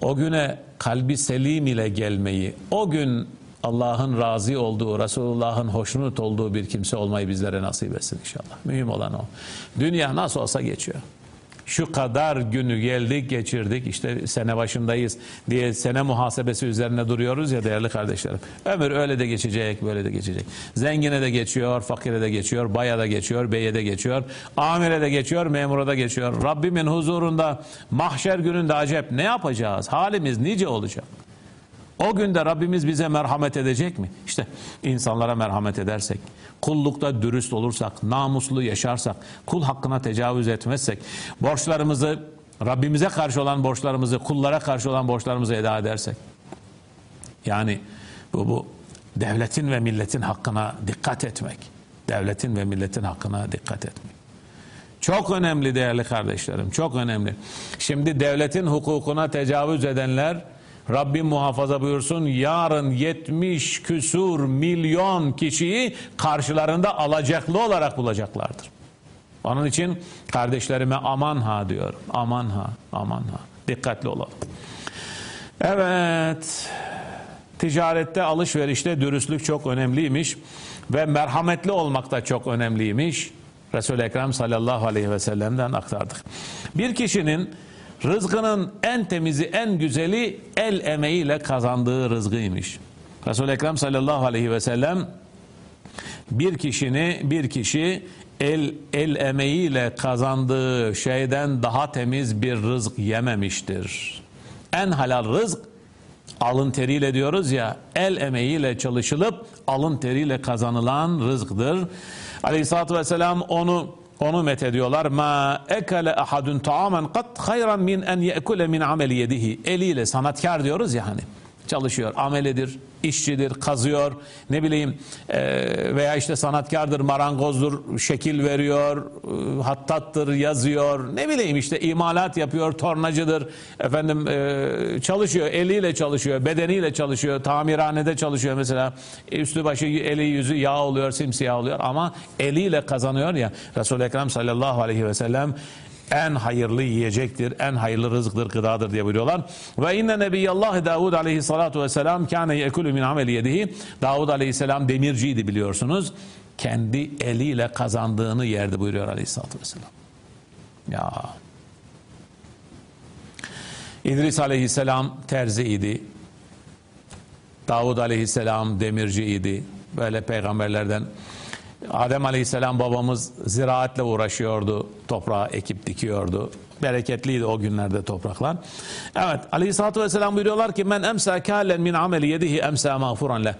A: o güne kalbi selim ile gelmeyi, o gün Allah'ın razı olduğu, Resulullah'ın hoşnut olduğu bir kimse olmayı bizlere nasip etsin inşallah. Mühim olan o. Dünya nasıl olsa geçiyor şu kadar günü geldik geçirdik işte sene başındayız diye sene muhasebesi üzerine duruyoruz ya değerli kardeşlerim. Ömür öyle de geçecek böyle de geçecek. Zengine de geçiyor, fakire de geçiyor, baya da geçiyor, beye de geçiyor, amire de geçiyor, memura da geçiyor. Rabbimin huzurunda mahşer gününde acep ne yapacağız? Halimiz nice olacak? O günde Rabbimiz bize merhamet edecek mi? İşte insanlara merhamet edersek, kullukta dürüst olursak, namuslu yaşarsak, kul hakkına tecavüz etmezsek, borçlarımızı, Rabbimize karşı olan borçlarımızı, kullara karşı olan borçlarımızı eda edersek, yani bu, bu devletin ve milletin hakkına dikkat etmek, devletin ve milletin hakkına dikkat etmek. Çok önemli değerli kardeşlerim, çok önemli. Şimdi devletin hukukuna tecavüz edenler, Rabbim muhafaza buyursun yarın 70 küsur milyon kişiyi karşılarında alacaklı olarak bulacaklardır. Onun için kardeşlerime aman ha diyorum. Aman ha, aman ha. Dikkatli olalım. Evet. Ticarette, alışverişte dürüstlük çok önemliymiş ve merhametli olmak da çok önemliymiş. Resul-i Ekrem sallallahu aleyhi ve sellem'den aktardık. Bir kişinin Rızkının en temizi, en güzeli el emeğiyle kazandığı rızkıymış. Resul-i Ekrem sallallahu aleyhi ve sellem bir kişini, bir kişi el, el emeğiyle kazandığı şeyden daha temiz bir rızk yememiştir. En halal rızk alın teriyle diyoruz ya el emeğiyle çalışılıp alın teriyle kazanılan rızktır. Aleyhissalatü vesselam onu onu met ediyorlar. Ma ekele ahadun taamen kat hayran min en ye'kule min ameli yedihi. Eliyle sanatkar diyoruz ya hani. Çalışıyor, amelidir, işçidir, kazıyor, ne bileyim e, veya işte sanatkardır, marangozdur, şekil veriyor, e, hattattır, yazıyor, ne bileyim işte imalat yapıyor, tornacıdır, efendim e, çalışıyor, eliyle çalışıyor, bedeniyle çalışıyor, tamirhanede çalışıyor mesela, üstü başı eli yüzü yağ oluyor, simsiyah oluyor ama eliyle kazanıyor ya Resul-i Ekrem sallallahu aleyhi ve sellem en hayırlı yiyecektir, en hayırlı rızıktır, gıdadır diye buyuruyorlar. Ve inne nebiyallah Davud aleyhissalatu vesselam kâne yekulu min ameli yedihi. Davud aleyhisselam demirciydi biliyorsunuz. kendi eliyle kazandığını yerdi buyuruyor Aleyhisselatü Vesselam. Ya. İdris Aleyhisselam terzi idi. Davud Aleyhisselam demirci idi. Böyle peygamberlerden. Adem Aleyhisselam babamız ziraatle uğraşıyordu. Toprağı ekip dikiyordu. Bereketliydi o günlerde topraklar. Evet Aleyhisselatü Vesselam buyuruyorlar ki men emsa kâlen min ameli yedihi emsa mağfuran leh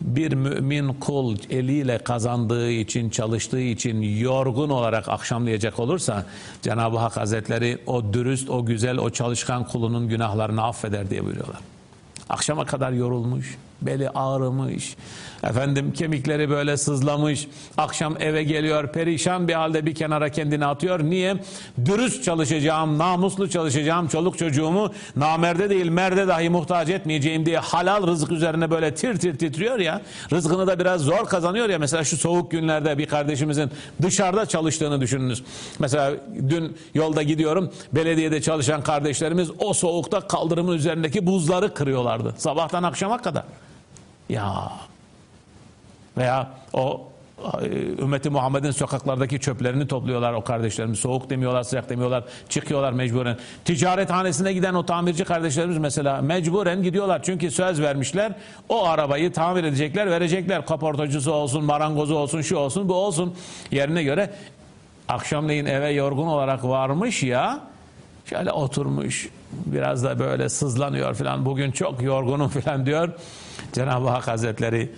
A: bir mümin kul eliyle kazandığı için, çalıştığı için yorgun olarak akşamlayacak olursa Cenab-ı Hak Hazretleri o dürüst, o güzel, o çalışkan kulunun günahlarını affeder diye buyuruyorlar. Akşama kadar yorulmuş, beli ağrımış, efendim kemikleri böyle sızlamış, akşam eve geliyor perişan bir halde bir kenara kendini atıyor. Niye? Dürüst çalışacağım, namuslu çalışacağım, çoluk çocuğumu namerde değil merde dahi muhtaç etmeyeceğim diye halal rızık üzerine böyle tir tir titriyor ya. Rızkını da biraz zor kazanıyor ya. Mesela şu soğuk günlerde bir kardeşimizin dışarıda çalıştığını düşününüz. Mesela dün yolda gidiyorum, belediyede çalışan kardeşlerimiz o soğukta kaldırımın üzerindeki buzları kırıyorlardı. Sabahtan akşama kadar. Ya veya o e, ümmeti Muhammed'in sokaklardaki çöplerini topluyorlar o kardeşlerimiz. Soğuk demiyorlar, sıcak demiyorlar. Çıkıyorlar mecburen. Ticarethanesine giden o tamirci kardeşlerimiz mesela mecburen gidiyorlar. Çünkü söz vermişler. O arabayı tamir edecekler, verecekler. Kaportacısı olsun, marangozu olsun, şu olsun, bu olsun. Yerine göre akşamleyin eve yorgun olarak varmış ya şöyle oturmuş biraz da böyle sızlanıyor falan bugün çok yorgunum falan diyor Cenab-ı Hak Hazretleri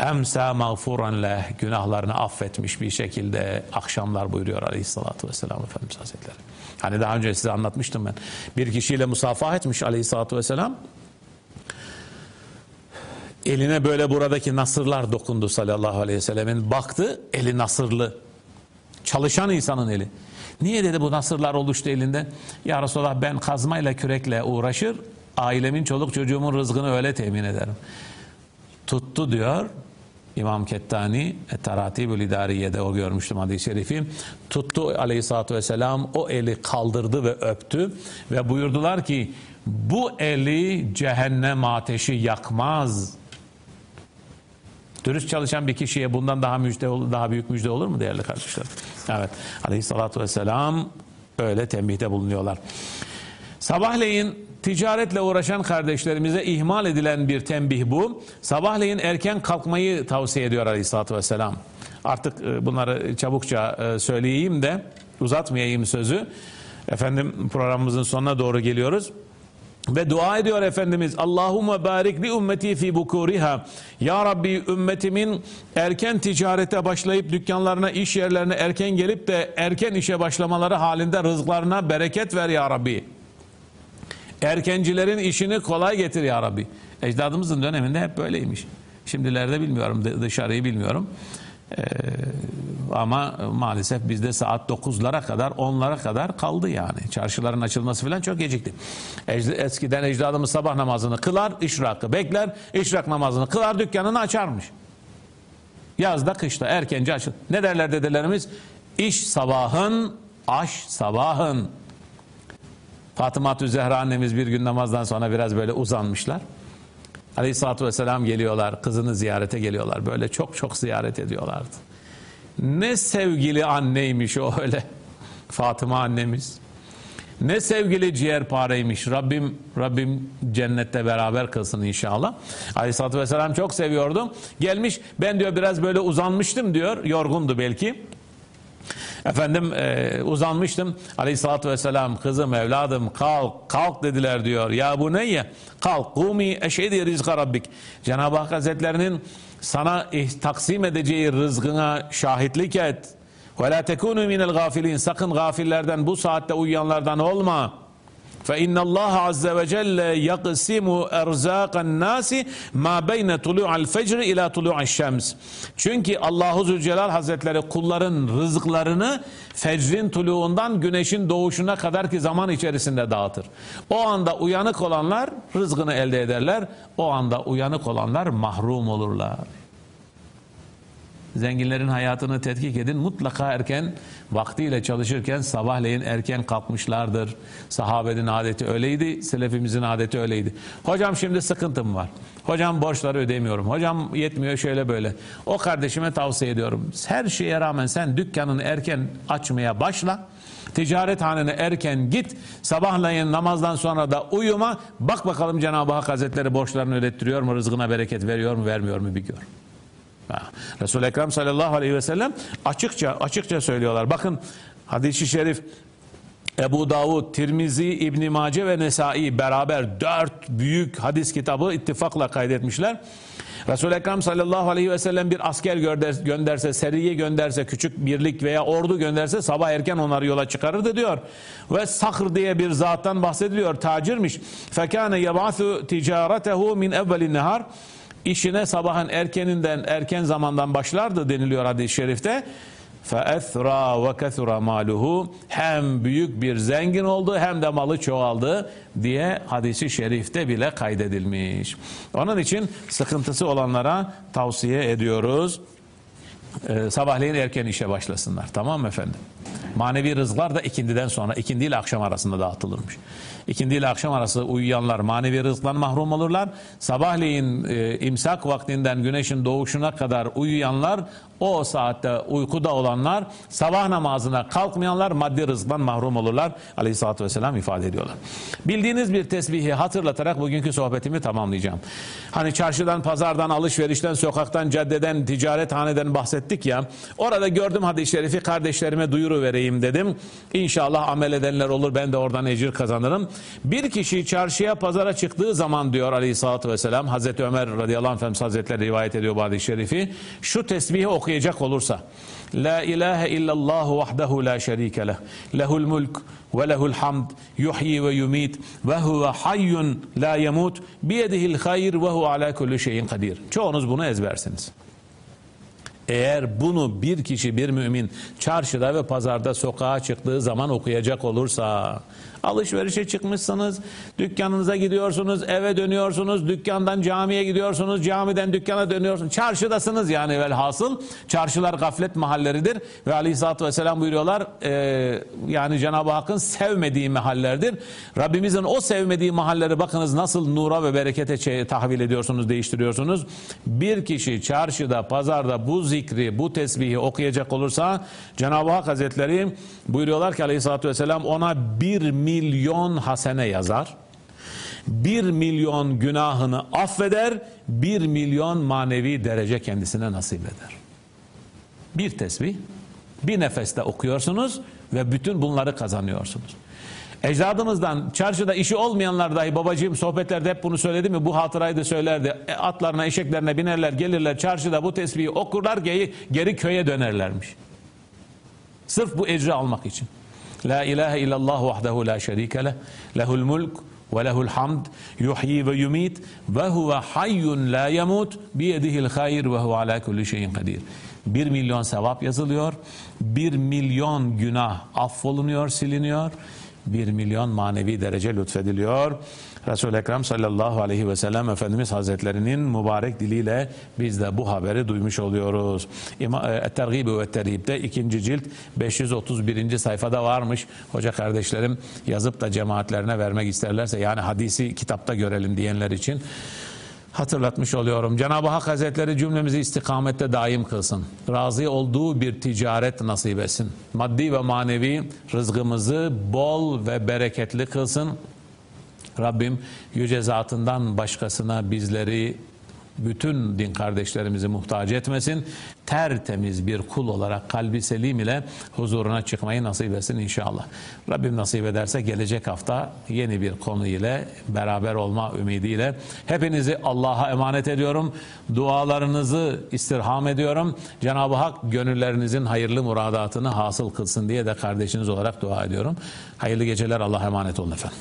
A: emsa mağfuran leh günahlarını affetmiş bir şekilde akşamlar buyuruyor aleyhissalatü vesselam Efendimiz Hazretleri. Hani daha önce size anlatmıştım ben. Bir kişiyle musafaha etmiş aleyhissalatü vesselam. Eline böyle buradaki nasırlar dokundu sallallahu aleyhi ve sellemin. Baktı eli nasırlı. Çalışan insanın eli. Niye dedi bu nasırlar oluştu elinde? Ya Resulallah ben kazmayla kürekle uğraşır, ailemin çoluk çocuğumun rızkını öyle temin ederim. Tuttu diyor İmam Kettani Teratibül İdariye'de o görmüştüm hadis-i şerifi. Tuttu aleyhissalatü vesselam o eli kaldırdı ve öptü ve buyurdular ki bu eli cehennem ateşi yakmaz. Dürüst çalışan bir kişiye bundan daha müjde daha büyük müjde olur mu değerli kardeşler? Evet. Aleyhissalatü vesselam öyle tembihte bulunuyorlar. Sabahleyin ticaretle uğraşan kardeşlerimize ihmal edilen bir tembih bu. Sabahleyin erken kalkmayı tavsiye ediyor Aleyhissalatü vesselam. Artık e, bunları çabukça e, söyleyeyim de uzatmayayım sözü. Efendim programımızın sonuna doğru geliyoruz. Ve dua ediyor Efendimiz Allahümme barik li ümmeti fi bukuriha Ya Rabbi ümmetimin erken ticarete başlayıp dükkanlarına iş yerlerine erken gelip de erken işe başlamaları halinde rızklarına bereket ver Ya Rabbi Erkencilerin işini kolay getir Ya Rabbi Ecdadımızın döneminde hep böyleymiş Şimdilerde bilmiyorum dışarıyı bilmiyorum ee, ama maalesef bizde saat 9'lara kadar 10'lara kadar kaldı yani. Çarşıların açılması falan çok gecikti. Eskiden ecdadımız sabah namazını kılar, işrakı bekler, işrak namazını kılar, dükkanını açarmış. Yazda kışta erkence açıl. Ne derler dedelerimiz? İş sabahın, aş sabahın. Fatıma Zehra annemiz bir gün namazdan sonra biraz böyle uzanmışlar. Aleyhisselatü Vesselam geliyorlar, kızını ziyarete geliyorlar. Böyle çok çok ziyaret ediyorlardı. Ne sevgili anneymiş o öyle. Fatıma annemiz. Ne sevgili ciğerpareymiş. Rabbim Rabbim cennette beraber kılsın inşallah. Aleyhisselatü Vesselam çok seviyordum. Gelmiş ben diyor biraz böyle uzanmıştım diyor. Yorgundu belki. Efendim e, uzanmıştım. Aleyhissalatü vesselam kızım evladım kalk kalk dediler diyor. Ya bu neye? Kalk kumi eşhedi rizka rabbik. Cenab-ı Hak Hazretlerinin sana taksim edeceği rızkına şahitlik et. Ve la tekunu minel gafilin. Sakın gafillerden bu saatte uyuyanlardan olma. فإن الله عز وجل يقسم أرزاق الناس ما بين طلوع الفجر إلى طلوع الشمس. Çünkü Allahu Zülcelal Hazretleri kulların rızıklarını fecrin tuluğundan güneşin doğuşuna kadar ki zaman içerisinde dağıtır. O anda uyanık olanlar rızkını elde ederler. O anda uyanık olanlar mahrum olurlar. Zenginlerin hayatını tetkik edin. Mutlaka erken vaktiyle çalışırken sabahleyin erken kalkmışlardır. Sahabenin adeti öyleydi. Selefimizin adeti öyleydi. Hocam şimdi sıkıntım var. Hocam borçları ödemiyorum. Hocam yetmiyor şöyle böyle. O kardeşime tavsiye ediyorum. Her şeye rağmen sen dükkanını erken açmaya başla. Ticaret hanene erken git. Sabahleyin namazdan sonra da uyuma. Bak bakalım Cenab-ı Hak Hazretleri borçlarını ödettiriyor mu? Rızkına bereket veriyor mu? Vermiyor mu? Bir gör. Resul-i Ekrem sallallahu aleyhi ve sellem açıkça açıkça söylüyorlar. Bakın hadis-i şerif Ebu Davud, Tirmizi, İbn Mace ve Nesai beraber dört büyük hadis kitabı ittifakla kaydetmişler. Resul-i Ekrem sallallahu aleyhi ve sellem bir asker gönderse, seriye gönderse, küçük birlik veya ordu gönderse sabah erken onları yola çıkarırdı diyor. Ve Sakhr diye bir zattan bahsediliyor, tacirmiş. Fekâne yebâthu ticaretehu min evvelin nehar işine sabahın erkeninden erken zamandan başlardı deniliyor hadis-i şerifte. فَاَثْرَى وَكَثُرَ maluhu Hem büyük bir zengin oldu hem de malı çoğaldı diye hadisi şerifte bile kaydedilmiş. Onun için sıkıntısı olanlara tavsiye ediyoruz. Ee, sabahleyin erken işe başlasınlar. Tamam mı efendim? Manevi rızklar da ikindiden sonra, ikindi ile akşam arasında dağıtılırmış. İkindi ile akşam arası uyuyanlar manevi rızktan mahrum olurlar. Sabahleyin e, imsak vaktinden güneşin doğuşuna kadar uyuyanlar o saatte uykuda olanlar sabah namazına kalkmayanlar maddi rızktan mahrum olurlar. Aleyhisselatü vesselam ifade ediyorlar. Bildiğiniz bir tesbihi hatırlatarak bugünkü sohbetimi tamamlayacağım. Hani çarşıdan, pazardan, alışverişten, sokaktan, caddeden, ticarethaneden bahsettik ya. Orada gördüm hadis-i şerifi kardeşlerime duyuru vereyim dedim. İnşallah amel edenler olur ben de oradan ecir kazanırım. Bir kişi çarşıya pazara çıktığı zaman diyor aleyhissalatü vesselam Hazreti Ömer radıyallahu anh hazretleri rivayet ediyor bu şerifi. Şu tesbihi okuyacak olursa La ilahe illallah vahdehu la şerike leh. Lehul mulk ve lehul hamd. Yuhyi ve yumit. Ve huve hayyun la yemut. Biyedihil hayr ve huve ala kulli şeyin kadir. Çoğunuz bunu ezbersiniz. Eğer bunu bir kişi bir mümin çarşıda ve pazarda sokağa çıktığı zaman okuyacak olursa Alışverişe çıkmışsınız, dükkanınıza gidiyorsunuz, eve dönüyorsunuz, dükkandan camiye gidiyorsunuz, camiden dükkana dönüyorsunuz. Çarşıdasınız yani velhasıl. Çarşılar gaflet mahalleridir ve aleyhissalatü vesselam buyuruyorlar e, yani Cenab-ı Hakk'ın sevmediği mahallerdir. Rabbimizin o sevmediği mahalleri bakınız nasıl nura ve berekete tahvil ediyorsunuz, değiştiriyorsunuz. Bir kişi çarşıda, pazarda bu zikri, bu tesbihi okuyacak olursa Cenab-ı Hak Hazretleri buyuruyorlar ki aleyhissalatü vesselam ona bir milyon hasene yazar. Bir milyon günahını affeder, bir milyon manevi derece kendisine nasip eder. Bir tesbih, bir nefeste okuyorsunuz ve bütün bunları kazanıyorsunuz. Ecdadımızdan çarşıda işi olmayanlar dahi babacığım sohbetlerde hep bunu söyledi mi bu hatırayı da söylerdi. E, atlarına eşeklerine binerler gelirler çarşıda bu tesbihi okurlar geri, geri köye dönerlermiş. Sırf bu ecri almak için. La ilahe illallah vahdehu la şerike leh. Lehul mulk ve lehul hamd. Yuhyi ve yumit. Ve huve hayyun la yemut. Biyedihil hayr ve huve ala kulli şeyin kadir. Bir milyon sevap yazılıyor. Bir milyon günah affolunuyor, siliniyor. Bir milyon manevi derece lütfediliyor. Resul-i Ekrem sallallahu aleyhi ve sellem Efendimiz Hazretlerinin mübarek diliyle biz de bu haberi duymuş oluyoruz. E, Tergibi ve Terhib'de ikinci cilt 531. sayfada varmış. Hoca kardeşlerim yazıp da cemaatlerine vermek isterlerse yani hadisi kitapta görelim diyenler için hatırlatmış oluyorum. Cenab-ı Hak Hazretleri cümlemizi istikamette daim kılsın. Razı olduğu bir ticaret nasip etsin. Maddi ve manevi rızkımızı bol ve bereketli kılsın. Rabbim yüce zatından başkasına bizleri bütün din kardeşlerimizi muhtaç etmesin. Tertemiz bir kul olarak kalbi selim ile huzuruna çıkmayı nasip etsin inşallah. Rabbim nasip ederse gelecek hafta yeni bir konu ile beraber olma ümidiyle hepinizi Allah'a emanet ediyorum. Dualarınızı istirham ediyorum. Cenab-ı Hak gönüllerinizin hayırlı muradatını hasıl kılsın diye de kardeşiniz olarak dua ediyorum. Hayırlı geceler Allah'a emanet olun efendim.